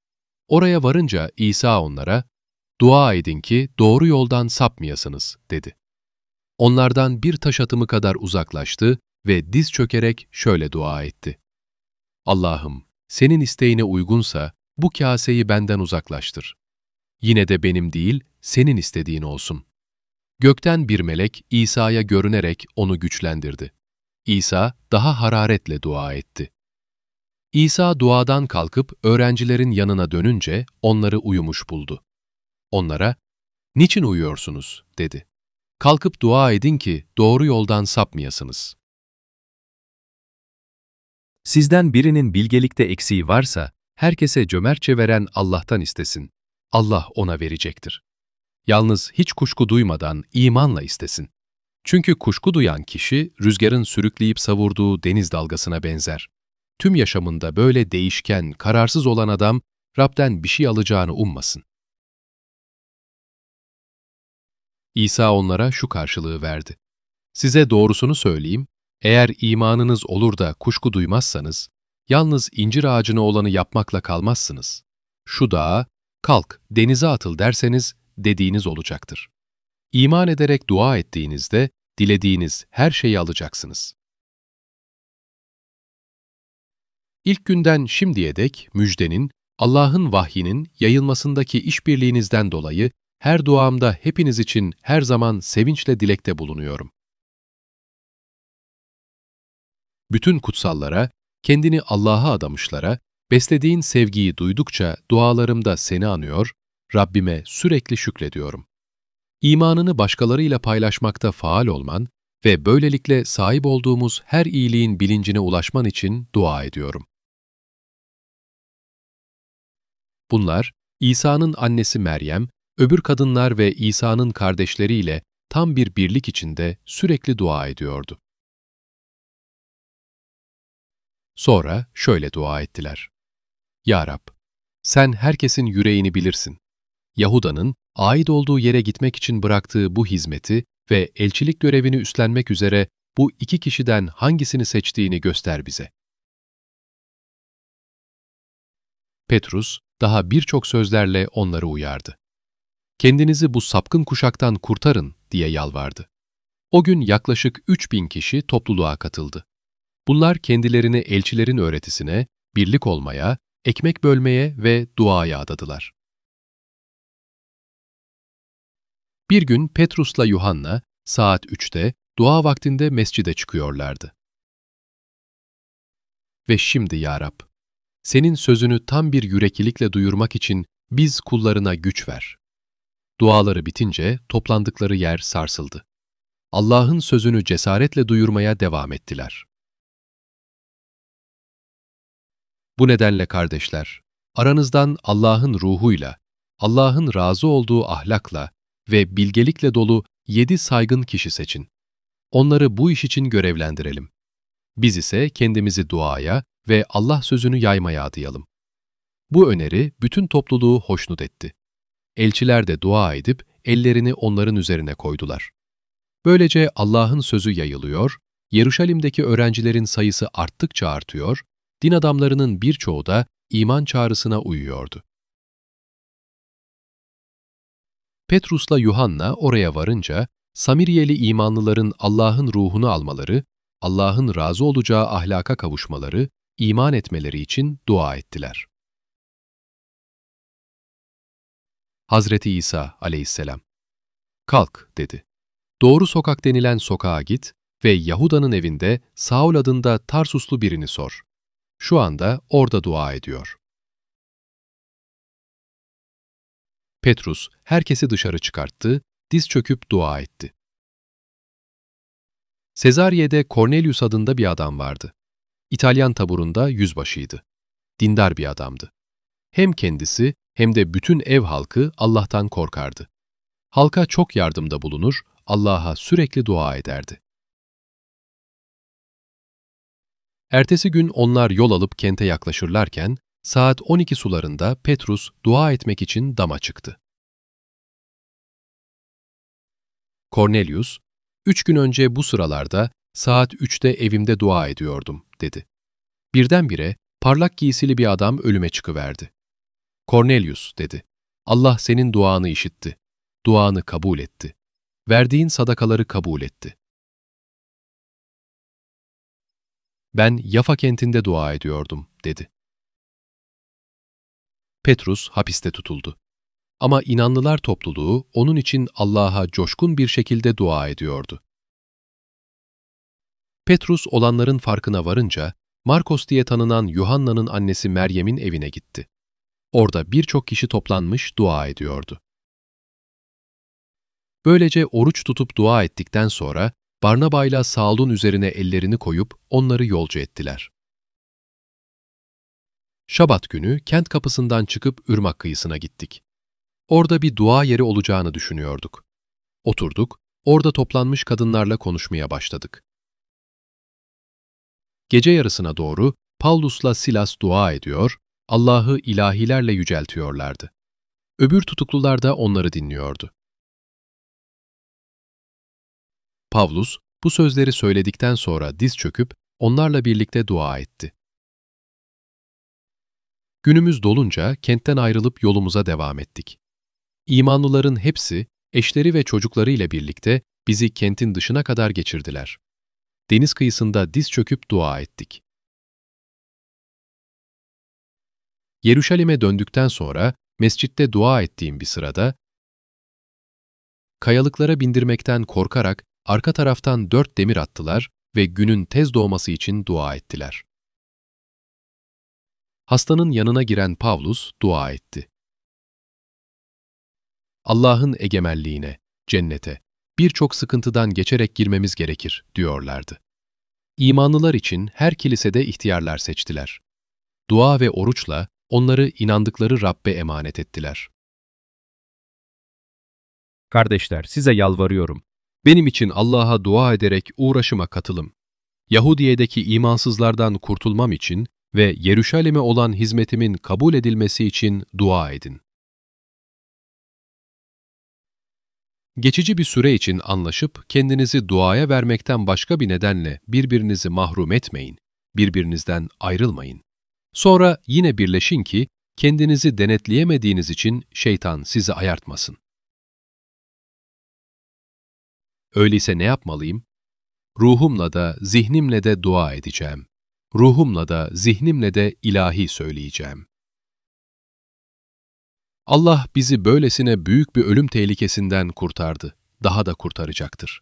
Oraya varınca İsa onlara, ''Dua edin ki doğru yoldan sapmayasınız.'' dedi. Onlardan bir taş atımı kadar uzaklaştı ve diz çökerek şöyle dua etti. ''Allah'ım, senin isteğine uygunsa bu kaseyi benden uzaklaştır. Yine de benim değil, senin istediğin olsun.'' Gökten bir melek İsa'ya görünerek onu güçlendirdi. İsa daha hararetle dua etti. İsa duadan kalkıp öğrencilerin yanına dönünce onları uyumuş buldu. Onlara, ''Niçin uyuyorsunuz?'' dedi. ''Kalkıp dua edin ki doğru yoldan sapmayasınız.'' Sizden birinin bilgelikte eksiği varsa, herkese cömertçe veren Allah'tan istesin. Allah ona verecektir. Yalnız hiç kuşku duymadan imanla istesin. Çünkü kuşku duyan kişi rüzgarın sürükleyip savurduğu deniz dalgasına benzer. Tüm yaşamında böyle değişken, kararsız olan adam Rab'den bir şey alacağını ummasın. İsa onlara şu karşılığı verdi. Size doğrusunu söyleyeyim, eğer imanınız olur da kuşku duymazsanız, yalnız incir ağacına olanı yapmakla kalmazsınız. Şu dağa, kalk, denize atıl derseniz, dediğiniz olacaktır. İman ederek dua ettiğinizde, dilediğiniz her şeyi alacaksınız. İlk günden şimdiye dek müjdenin, Allah'ın vahyinin yayılmasındaki işbirliğinizden dolayı her duamda hepiniz için her zaman sevinçle dilekte bulunuyorum. Bütün kutsallara, kendini Allah'a adamışlara, beslediğin sevgiyi duydukça dualarımda seni anıyor, Rabbime sürekli şükrediyorum. İmanını başkalarıyla paylaşmakta faal olman ve böylelikle sahip olduğumuz her iyiliğin bilincine ulaşman için dua ediyorum. Bunlar, İsa'nın annesi Meryem, öbür kadınlar ve İsa'nın kardeşleriyle tam bir birlik içinde sürekli dua ediyordu. Sonra şöyle dua ettiler. Ya Rab, sen herkesin yüreğini bilirsin. Yahuda'nın, ait olduğu yere gitmek için bıraktığı bu hizmeti ve elçilik görevini üstlenmek üzere bu iki kişiden hangisini seçtiğini göster bize. Petrus daha birçok sözlerle onları uyardı. Kendinizi bu sapkın kuşaktan kurtarın diye yalvardı. O gün yaklaşık 3000 kişi topluluğa katıldı. Bunlar kendilerini elçilerin öğretisine, birlik olmaya, ekmek bölmeye ve duaya adadılar. Bir gün Petrus'la Yuhanna saat 3'te dua vaktinde mescide çıkıyorlardı. Ve şimdi ya Rab, senin sözünü tam bir yüreklilikle duyurmak için biz kullarına güç ver. Duaları bitince toplandıkları yer sarsıldı. Allah'ın sözünü cesaretle duyurmaya devam ettiler. Bu nedenle kardeşler, aranızdan Allah'ın ruhuyla, Allah'ın razı olduğu ahlakla ve bilgelikle dolu yedi saygın kişi seçin. Onları bu iş için görevlendirelim. Biz ise kendimizi duaya ve Allah sözünü yaymaya adayalım. Bu öneri bütün topluluğu hoşnut etti. Elçiler de dua edip ellerini onların üzerine koydular. Böylece Allah'ın sözü yayılıyor, Yeruşalim'deki öğrencilerin sayısı arttıkça artıyor, din adamlarının birçoğu da iman çağrısına uyuyordu. Petrus'la Yuhanna oraya varınca, Samiriyeli imanlıların Allah'ın ruhunu almaları, Allah'ın razı olacağı ahlaka kavuşmaları, iman etmeleri için dua ettiler. Hazreti İsa aleyhisselam, Kalk dedi. Doğru sokak denilen sokağa git ve Yahuda'nın evinde Saul adında Tarsuslu birini sor. Şu anda orada dua ediyor. Petrus herkesi dışarı çıkarttı, diz çöküp dua etti. Sezariye'de Cornelius adında bir adam vardı. İtalyan taburunda yüzbaşıydı. Dindar bir adamdı. Hem kendisi hem de bütün ev halkı Allah'tan korkardı. Halka çok yardımda bulunur, Allah'a sürekli dua ederdi. Ertesi gün onlar yol alıp kente yaklaşırlarken, saat 12 sularında Petrus dua etmek için dama çıktı. Cornelius, üç gün önce bu sıralarda saat üçte evimde dua ediyordum, dedi. Birdenbire parlak giysili bir adam ölüme çıkıverdi. Cornelius, dedi. Allah senin duanı işitti. Duanı kabul etti. Verdiğin sadakaları kabul etti. Ben Yafa kentinde dua ediyordum, dedi. Petrus hapiste tutuldu. Ama inanlılar topluluğu onun için Allah'a coşkun bir şekilde dua ediyordu. Petrus olanların farkına varınca, Markos diye tanınan Yuhanna'nın annesi Meryem'in evine gitti. Orada birçok kişi toplanmış dua ediyordu. Böylece oruç tutup dua ettikten sonra Barnaba ile Saul'un üzerine ellerini koyup onları yolcu ettiler. Şabat günü kent kapısından çıkıp ırmak kıyısına gittik. Orada bir dua yeri olacağını düşünüyorduk. Oturduk, orada toplanmış kadınlarla konuşmaya başladık. Gece yarısına doğru Paulus'la Silas dua ediyor, Allah'ı ilahilerle yüceltiyorlardı. Öbür tutuklular da onları dinliyordu. Pavlus bu sözleri söyledikten sonra diz çöküp onlarla birlikte dua etti. Günümüz dolunca kentten ayrılıp yolumuza devam ettik. İmanlıların hepsi eşleri ve çocukları ile birlikte bizi kentin dışına kadar geçirdiler. Deniz kıyısında diz çöküp dua ettik. Yeruşalim'e döndükten sonra mescitte dua ettiğim bir sırada, kayalıklara bindirmekten korkarak arka taraftan dört demir attılar ve günün tez doğması için dua ettiler. Hastanın yanına giren Pavlus dua etti. Allah'ın egemenliğine, cennete, birçok sıkıntıdan geçerek girmemiz gerekir, diyorlardı. İmanlılar için her kilisede ihtiyarlar seçtiler. Dua ve oruçla onları inandıkları Rabbe emanet ettiler. Kardeşler, size yalvarıyorum. Benim için Allah'a dua ederek uğraşıma katılım. Yahudiye'deki imansızlardan kurtulmam için ve Yeruşalim'e olan hizmetimin kabul edilmesi için dua edin. Geçici bir süre için anlaşıp kendinizi duaya vermekten başka bir nedenle birbirinizi mahrum etmeyin, birbirinizden ayrılmayın. Sonra yine birleşin ki kendinizi denetleyemediğiniz için şeytan sizi ayartmasın. Öyleyse ne yapmalıyım? Ruhumla da zihnimle de dua edeceğim. Ruhumla da zihnimle de ilahi söyleyeceğim. Allah bizi böylesine büyük bir ölüm tehlikesinden kurtardı. Daha da kurtaracaktır.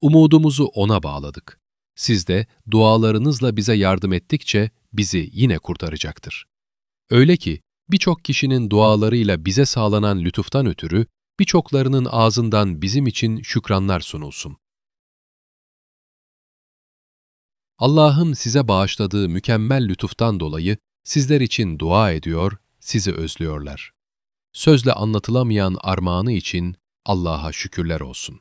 Umudumuzu O'na bağladık. Siz de dualarınızla bize yardım ettikçe bizi yine kurtaracaktır. Öyle ki birçok kişinin dualarıyla bize sağlanan lütuftan ötürü birçoklarının ağzından bizim için şükranlar sunulsun. Allah'ın size bağışladığı mükemmel lütuftan dolayı sizler için dua ediyor, sizi özlüyorlar. Sözle anlatılamayan armağanı için Allah'a şükürler olsun.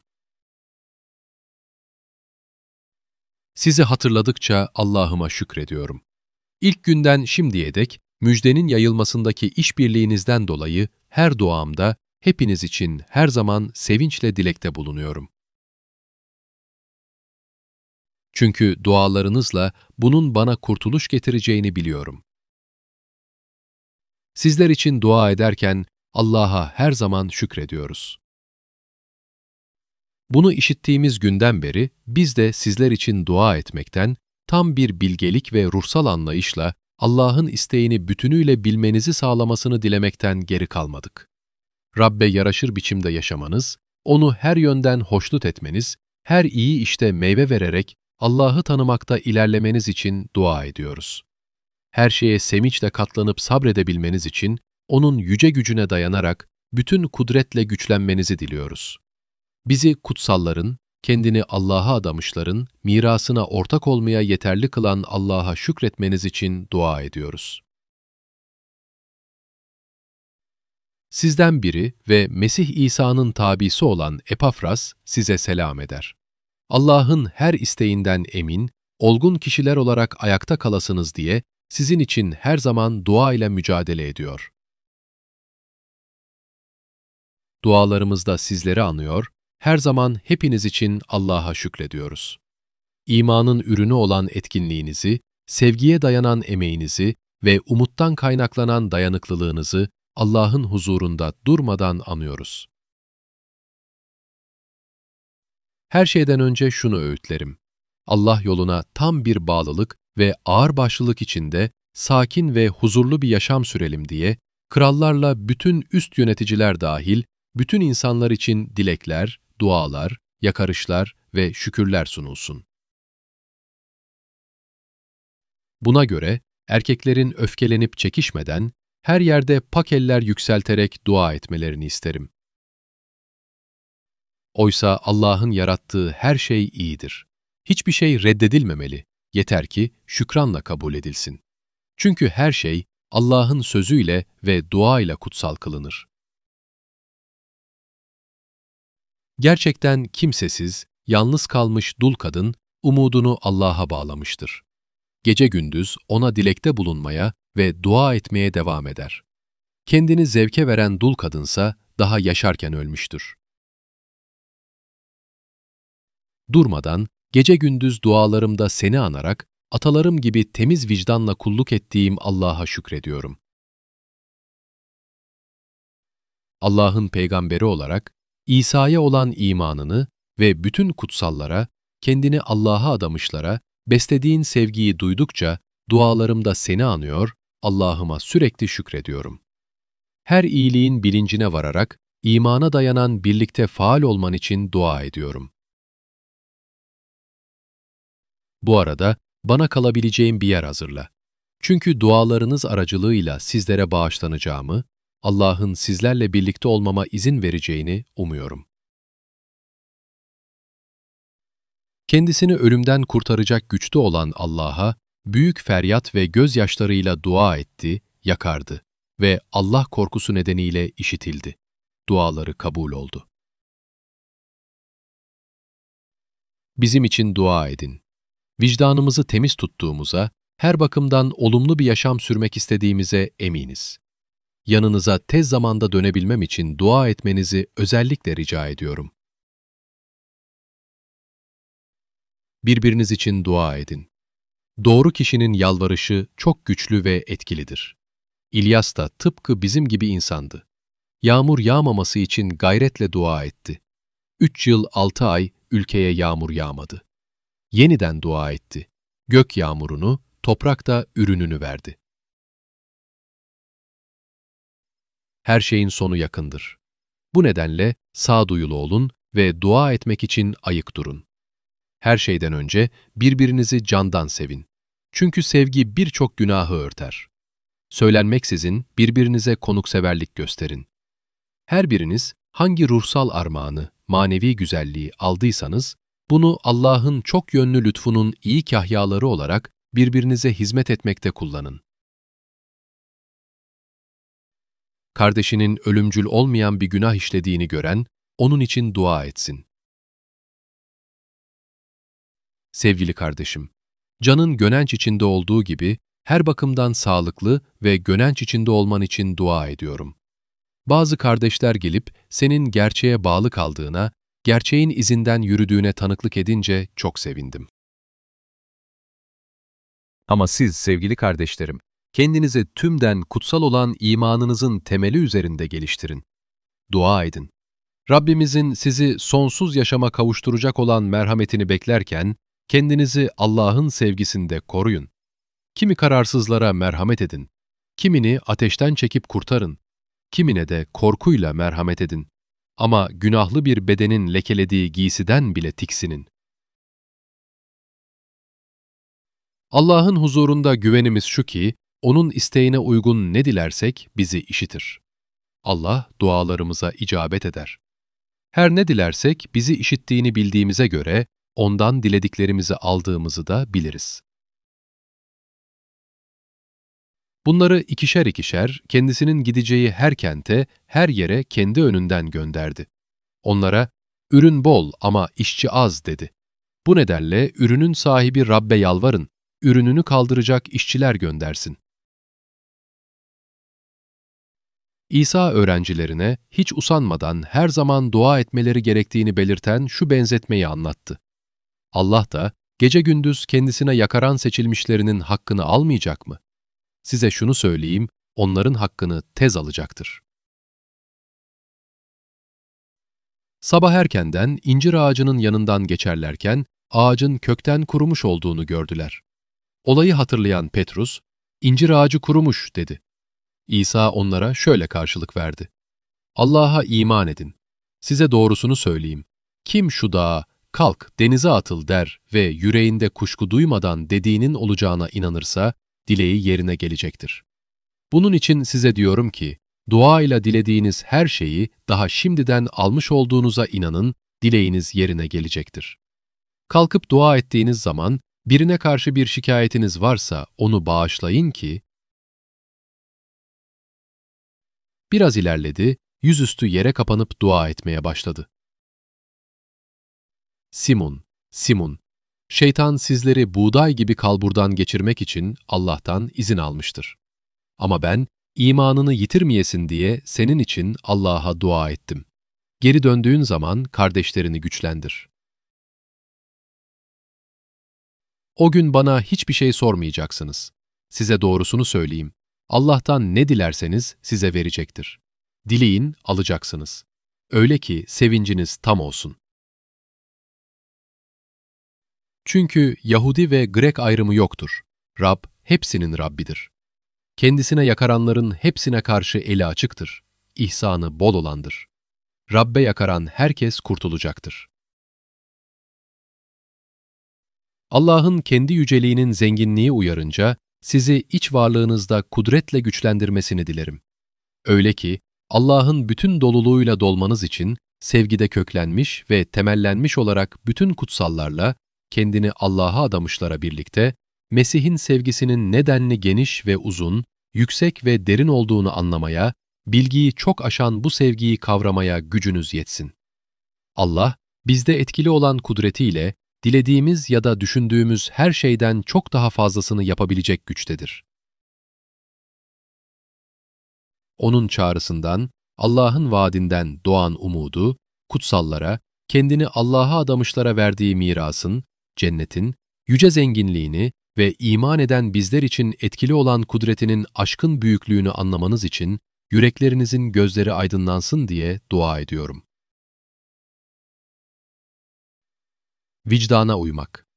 Sizi hatırladıkça Allah'ıma şükrediyorum. İlk günden şimdiye dek müjdenin yayılmasındaki işbirliğinizden dolayı her duamda hepiniz için her zaman sevinçle dilekte bulunuyorum. Çünkü dualarınızla bunun bana kurtuluş getireceğini biliyorum. Sizler için dua ederken Allah'a her zaman şükrediyoruz. Bunu işittiğimiz günden beri biz de sizler için dua etmekten, tam bir bilgelik ve ruhsal anlayışla Allah'ın isteğini bütünüyle bilmenizi sağlamasını dilemekten geri kalmadık. Rabbe yaraşır biçimde yaşamanız, onu her yönden hoşnut etmeniz, her iyi işte meyve vererek Allah'ı tanımakta ilerlemeniz için dua ediyoruz. Her şeye sevinçle katlanıp sabredebilmeniz için onun yüce gücüne dayanarak bütün kudretle güçlenmenizi diliyoruz. Bizi kutsalların, kendini Allah'a adamışların, mirasına ortak olmaya yeterli kılan Allah'a şükretmeniz için dua ediyoruz. Sizden biri ve Mesih İsa'nın tabisi olan Epafras size selam eder. Allah'ın her isteğinden emin, olgun kişiler olarak ayakta kalasınız diye sizin için her zaman dua ile mücadele ediyor. Dualarımızda sizleri anıyor, her zaman hepiniz için Allah'a şükrediyoruz. İmanın ürünü olan etkinliğinizi, sevgiye dayanan emeğinizi ve umuttan kaynaklanan dayanıklılığınızı Allah'ın huzurunda durmadan anıyoruz. Her şeyden önce şunu öğütlerim. Allah yoluna tam bir bağlılık ve ağırbaşlılık içinde sakin ve huzurlu bir yaşam sürelim diye krallarla bütün üst yöneticiler dahil bütün insanlar için dilekler, dualar, yakarışlar ve şükürler sunulsun. Buna göre erkeklerin öfkelenip çekişmeden her yerde pak eller yükselterek dua etmelerini isterim. Oysa Allah'ın yarattığı her şey iyidir. Hiçbir şey reddedilmemeli, yeter ki şükranla kabul edilsin. Çünkü her şey Allah'ın sözüyle ve duayla kutsal kılınır. Gerçekten kimsesiz, yalnız kalmış dul kadın umudunu Allah'a bağlamıştır. Gece gündüz ona dilekte bulunmaya ve dua etmeye devam eder. Kendini zevke veren dul kadınsa daha yaşarken ölmüştür. Durmadan, gece gündüz dualarımda seni anarak, atalarım gibi temiz vicdanla kulluk ettiğim Allah'a şükrediyorum. Allah'ın peygamberi olarak, İsa'ya olan imanını ve bütün kutsallara, kendini Allah'a adamışlara, beslediğin sevgiyi duydukça dualarımda seni anıyor, Allah'ıma sürekli şükrediyorum. Her iyiliğin bilincine vararak, imana dayanan birlikte faal olman için dua ediyorum. Bu arada bana kalabileceğim bir yer hazırla. Çünkü dualarınız aracılığıyla sizlere bağışlanacağımı, Allah'ın sizlerle birlikte olmama izin vereceğini umuyorum. Kendisini ölümden kurtaracak güçte olan Allah'a büyük feryat ve gözyaşlarıyla dua etti, yakardı ve Allah korkusu nedeniyle işitildi. Duaları kabul oldu. Bizim için dua edin. Vicdanımızı temiz tuttuğumuza, her bakımdan olumlu bir yaşam sürmek istediğimize eminiz yanınıza tez zamanda dönebilmem için dua etmenizi özellikle rica ediyorum. Birbiriniz için dua edin. Doğru kişinin yalvarışı çok güçlü ve etkilidir. İlyas da tıpkı bizim gibi insandı. Yağmur yağmaması için gayretle dua etti. Üç yıl altı ay ülkeye yağmur yağmadı. Yeniden dua etti. Gök yağmurunu, toprak da ürününü verdi. Her şeyin sonu yakındır. Bu nedenle sağduyulu olun ve dua etmek için ayık durun. Her şeyden önce birbirinizi candan sevin. Çünkü sevgi birçok günahı örter. Söylenmeksizin birbirinize konukseverlik gösterin. Her biriniz hangi ruhsal armağanı, manevi güzelliği aldıysanız, bunu Allah'ın çok yönlü lütfunun iyi kahyaları olarak birbirinize hizmet etmekte kullanın. Kardeşinin ölümcül olmayan bir günah işlediğini gören, onun için dua etsin. Sevgili kardeşim, canın gönenç içinde olduğu gibi her bakımdan sağlıklı ve gönenç içinde olman için dua ediyorum. Bazı kardeşler gelip senin gerçeğe bağlı kaldığına, gerçeğin izinden yürüdüğüne tanıklık edince çok sevindim. Ama siz sevgili kardeşlerim, kendinizi tümden kutsal olan imanınızın temeli üzerinde geliştirin. Dua edin. Rabbimizin sizi sonsuz yaşama kavuşturacak olan merhametini beklerken, kendinizi Allah'ın sevgisinde koruyun. Kimi kararsızlara merhamet edin, kimini ateşten çekip kurtarın, kimine de korkuyla merhamet edin. Ama günahlı bir bedenin lekelediği giysiden bile tiksinin. Allah'ın huzurunda güvenimiz şu ki, O'nun isteğine uygun ne dilersek bizi işitir. Allah dualarımıza icabet eder. Her ne dilersek bizi işittiğini bildiğimize göre Ondan dilediklerimizi aldığımızı da biliriz. Bunları ikişer ikişer kendisinin gideceği her kente, her yere kendi önünden gönderdi. Onlara, ürün bol ama işçi az dedi. Bu nedenle ürünün sahibi Rabbe yalvarın, ürününü kaldıracak işçiler göndersin. İsa öğrencilerine hiç usanmadan her zaman dua etmeleri gerektiğini belirten şu benzetmeyi anlattı. Allah da gece gündüz kendisine yakaran seçilmişlerinin hakkını almayacak mı? Size şunu söyleyeyim, onların hakkını tez alacaktır. Sabah erkenden incir ağacının yanından geçerlerken ağacın kökten kurumuş olduğunu gördüler. Olayı hatırlayan Petrus, incir ağacı kurumuş dedi. İsa onlara şöyle karşılık verdi. Allah'a iman edin. Size doğrusunu söyleyeyim. Kim şu dağa, kalk denize atıl der ve yüreğinde kuşku duymadan dediğinin olacağına inanırsa, dileği yerine gelecektir. Bunun için size diyorum ki, duayla dilediğiniz her şeyi daha şimdiden almış olduğunuza inanın, dileğiniz yerine gelecektir. Kalkıp dua ettiğiniz zaman, birine karşı bir şikayetiniz varsa onu bağışlayın ki, Biraz ilerledi, yüzüstü yere kapanıp dua etmeye başladı. Simon, Simon, şeytan sizleri buğday gibi kalburdan geçirmek için Allah'tan izin almıştır. Ama ben, imanını yitirmeyesin diye senin için Allah'a dua ettim. Geri döndüğün zaman kardeşlerini güçlendir. O gün bana hiçbir şey sormayacaksınız. Size doğrusunu söyleyeyim. Allah'tan ne dilerseniz size verecektir. Dileyin, alacaksınız. Öyle ki sevinciniz tam olsun. Çünkü Yahudi ve Grek ayrımı yoktur. Rab hepsinin Rabbidir. Kendisine yakaranların hepsine karşı eli açıktır. İhsanı bol olandır. Rabbe yakaran herkes kurtulacaktır. Allah'ın kendi yüceliğinin zenginliği uyarınca sizi iç varlığınızda kudretle güçlendirmesini dilerim. Öyle ki Allah'ın bütün doluluğuyla dolmanız için sevgide köklenmiş ve temellenmiş olarak bütün kutsallarla kendini Allah'a adamışlara birlikte, Mesih'in sevgisinin nedenli geniş ve uzun, yüksek ve derin olduğunu anlamaya, bilgiyi çok aşan bu sevgiyi kavramaya gücünüz yetsin. Allah, bizde etkili olan kudretiyle, dilediğimiz ya da düşündüğümüz her şeyden çok daha fazlasını yapabilecek güçtedir. Onun çağrısından, Allah'ın vaadinden doğan umudu, kutsallara, kendini Allah'a adamışlara verdiği mirasın, cennetin, yüce zenginliğini ve iman eden bizler için etkili olan kudretinin aşkın büyüklüğünü anlamanız için yüreklerinizin gözleri aydınlansın diye dua ediyorum. Vicdana uymak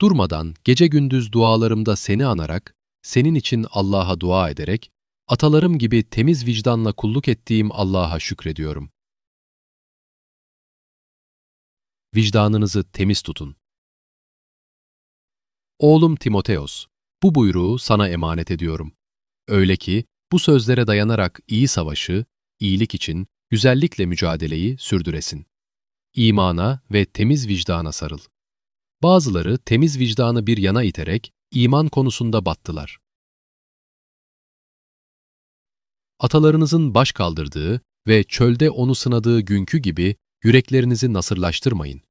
Durmadan gece gündüz dualarımda seni anarak, senin için Allah'a dua ederek, atalarım gibi temiz vicdanla kulluk ettiğim Allah'a şükrediyorum. Vicdanınızı temiz tutun. Oğlum Timoteos, bu buyruğu sana emanet ediyorum. Öyle ki bu sözlere dayanarak iyi savaşı, iyilik için güzellikle mücadeleyi sürdüresin. İmana ve temiz vicdana sarıl. Bazıları temiz vicdanı bir yana iterek iman konusunda battılar. Atalarınızın baş kaldırdığı ve çölde onu sınadığı günkü gibi yüreklerinizi nasırlaştırmayın.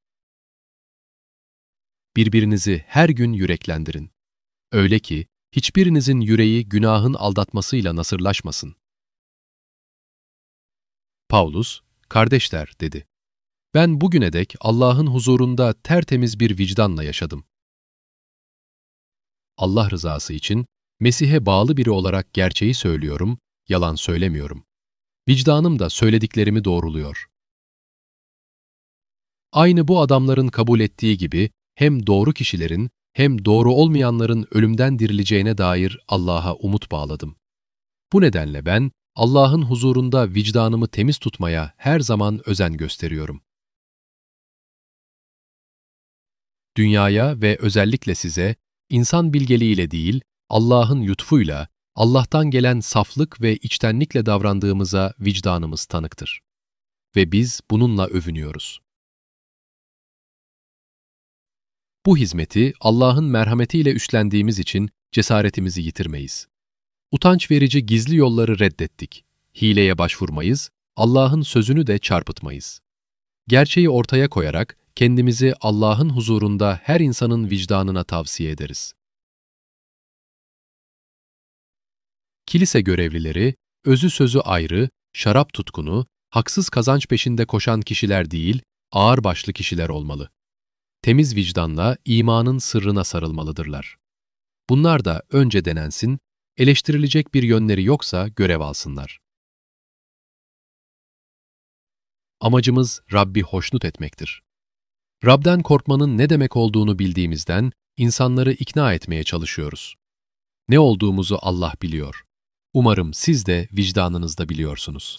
Birbirinizi her gün yüreklendirin. Öyle ki hiçbirinizin yüreği günahın aldatmasıyla nasırlaşmasın. Paulus, kardeşler dedi. Ben bugüne dek Allah'ın huzurunda tertemiz bir vicdanla yaşadım. Allah rızası için Mesih'e bağlı biri olarak gerçeği söylüyorum, yalan söylemiyorum. Vicdanım da söylediklerimi doğruluyor. Aynı bu adamların kabul ettiği gibi hem doğru kişilerin hem doğru olmayanların ölümden dirileceğine dair Allah'a umut bağladım. Bu nedenle ben Allah'ın huzurunda vicdanımı temiz tutmaya her zaman özen gösteriyorum. Dünyaya ve özellikle size insan bilgeliğiyle değil, Allah'ın lütfuyla, Allah'tan gelen saflık ve içtenlikle davrandığımıza vicdanımız tanıktır. Ve biz bununla övünüyoruz. Bu hizmeti Allah'ın merhametiyle üstlendiğimiz için cesaretimizi yitirmeyiz. Utanç verici gizli yolları reddettik. Hileye başvurmayız, Allah'ın sözünü de çarpıtmayız. Gerçeği ortaya koyarak kendimizi Allah'ın huzurunda her insanın vicdanına tavsiye ederiz. Kilise görevlileri, özü sözü ayrı, şarap tutkunu, haksız kazanç peşinde koşan kişiler değil, ağırbaşlı kişiler olmalı. Temiz vicdanla imanın sırrına sarılmalıdırlar. Bunlar da önce denensin, eleştirilecek bir yönleri yoksa görev alsınlar. Amacımız Rabbi hoşnut etmektir. Rab'den korkmanın ne demek olduğunu bildiğimizden insanları ikna etmeye çalışıyoruz. Ne olduğumuzu Allah biliyor. Umarım siz de vicdanınızda biliyorsunuz.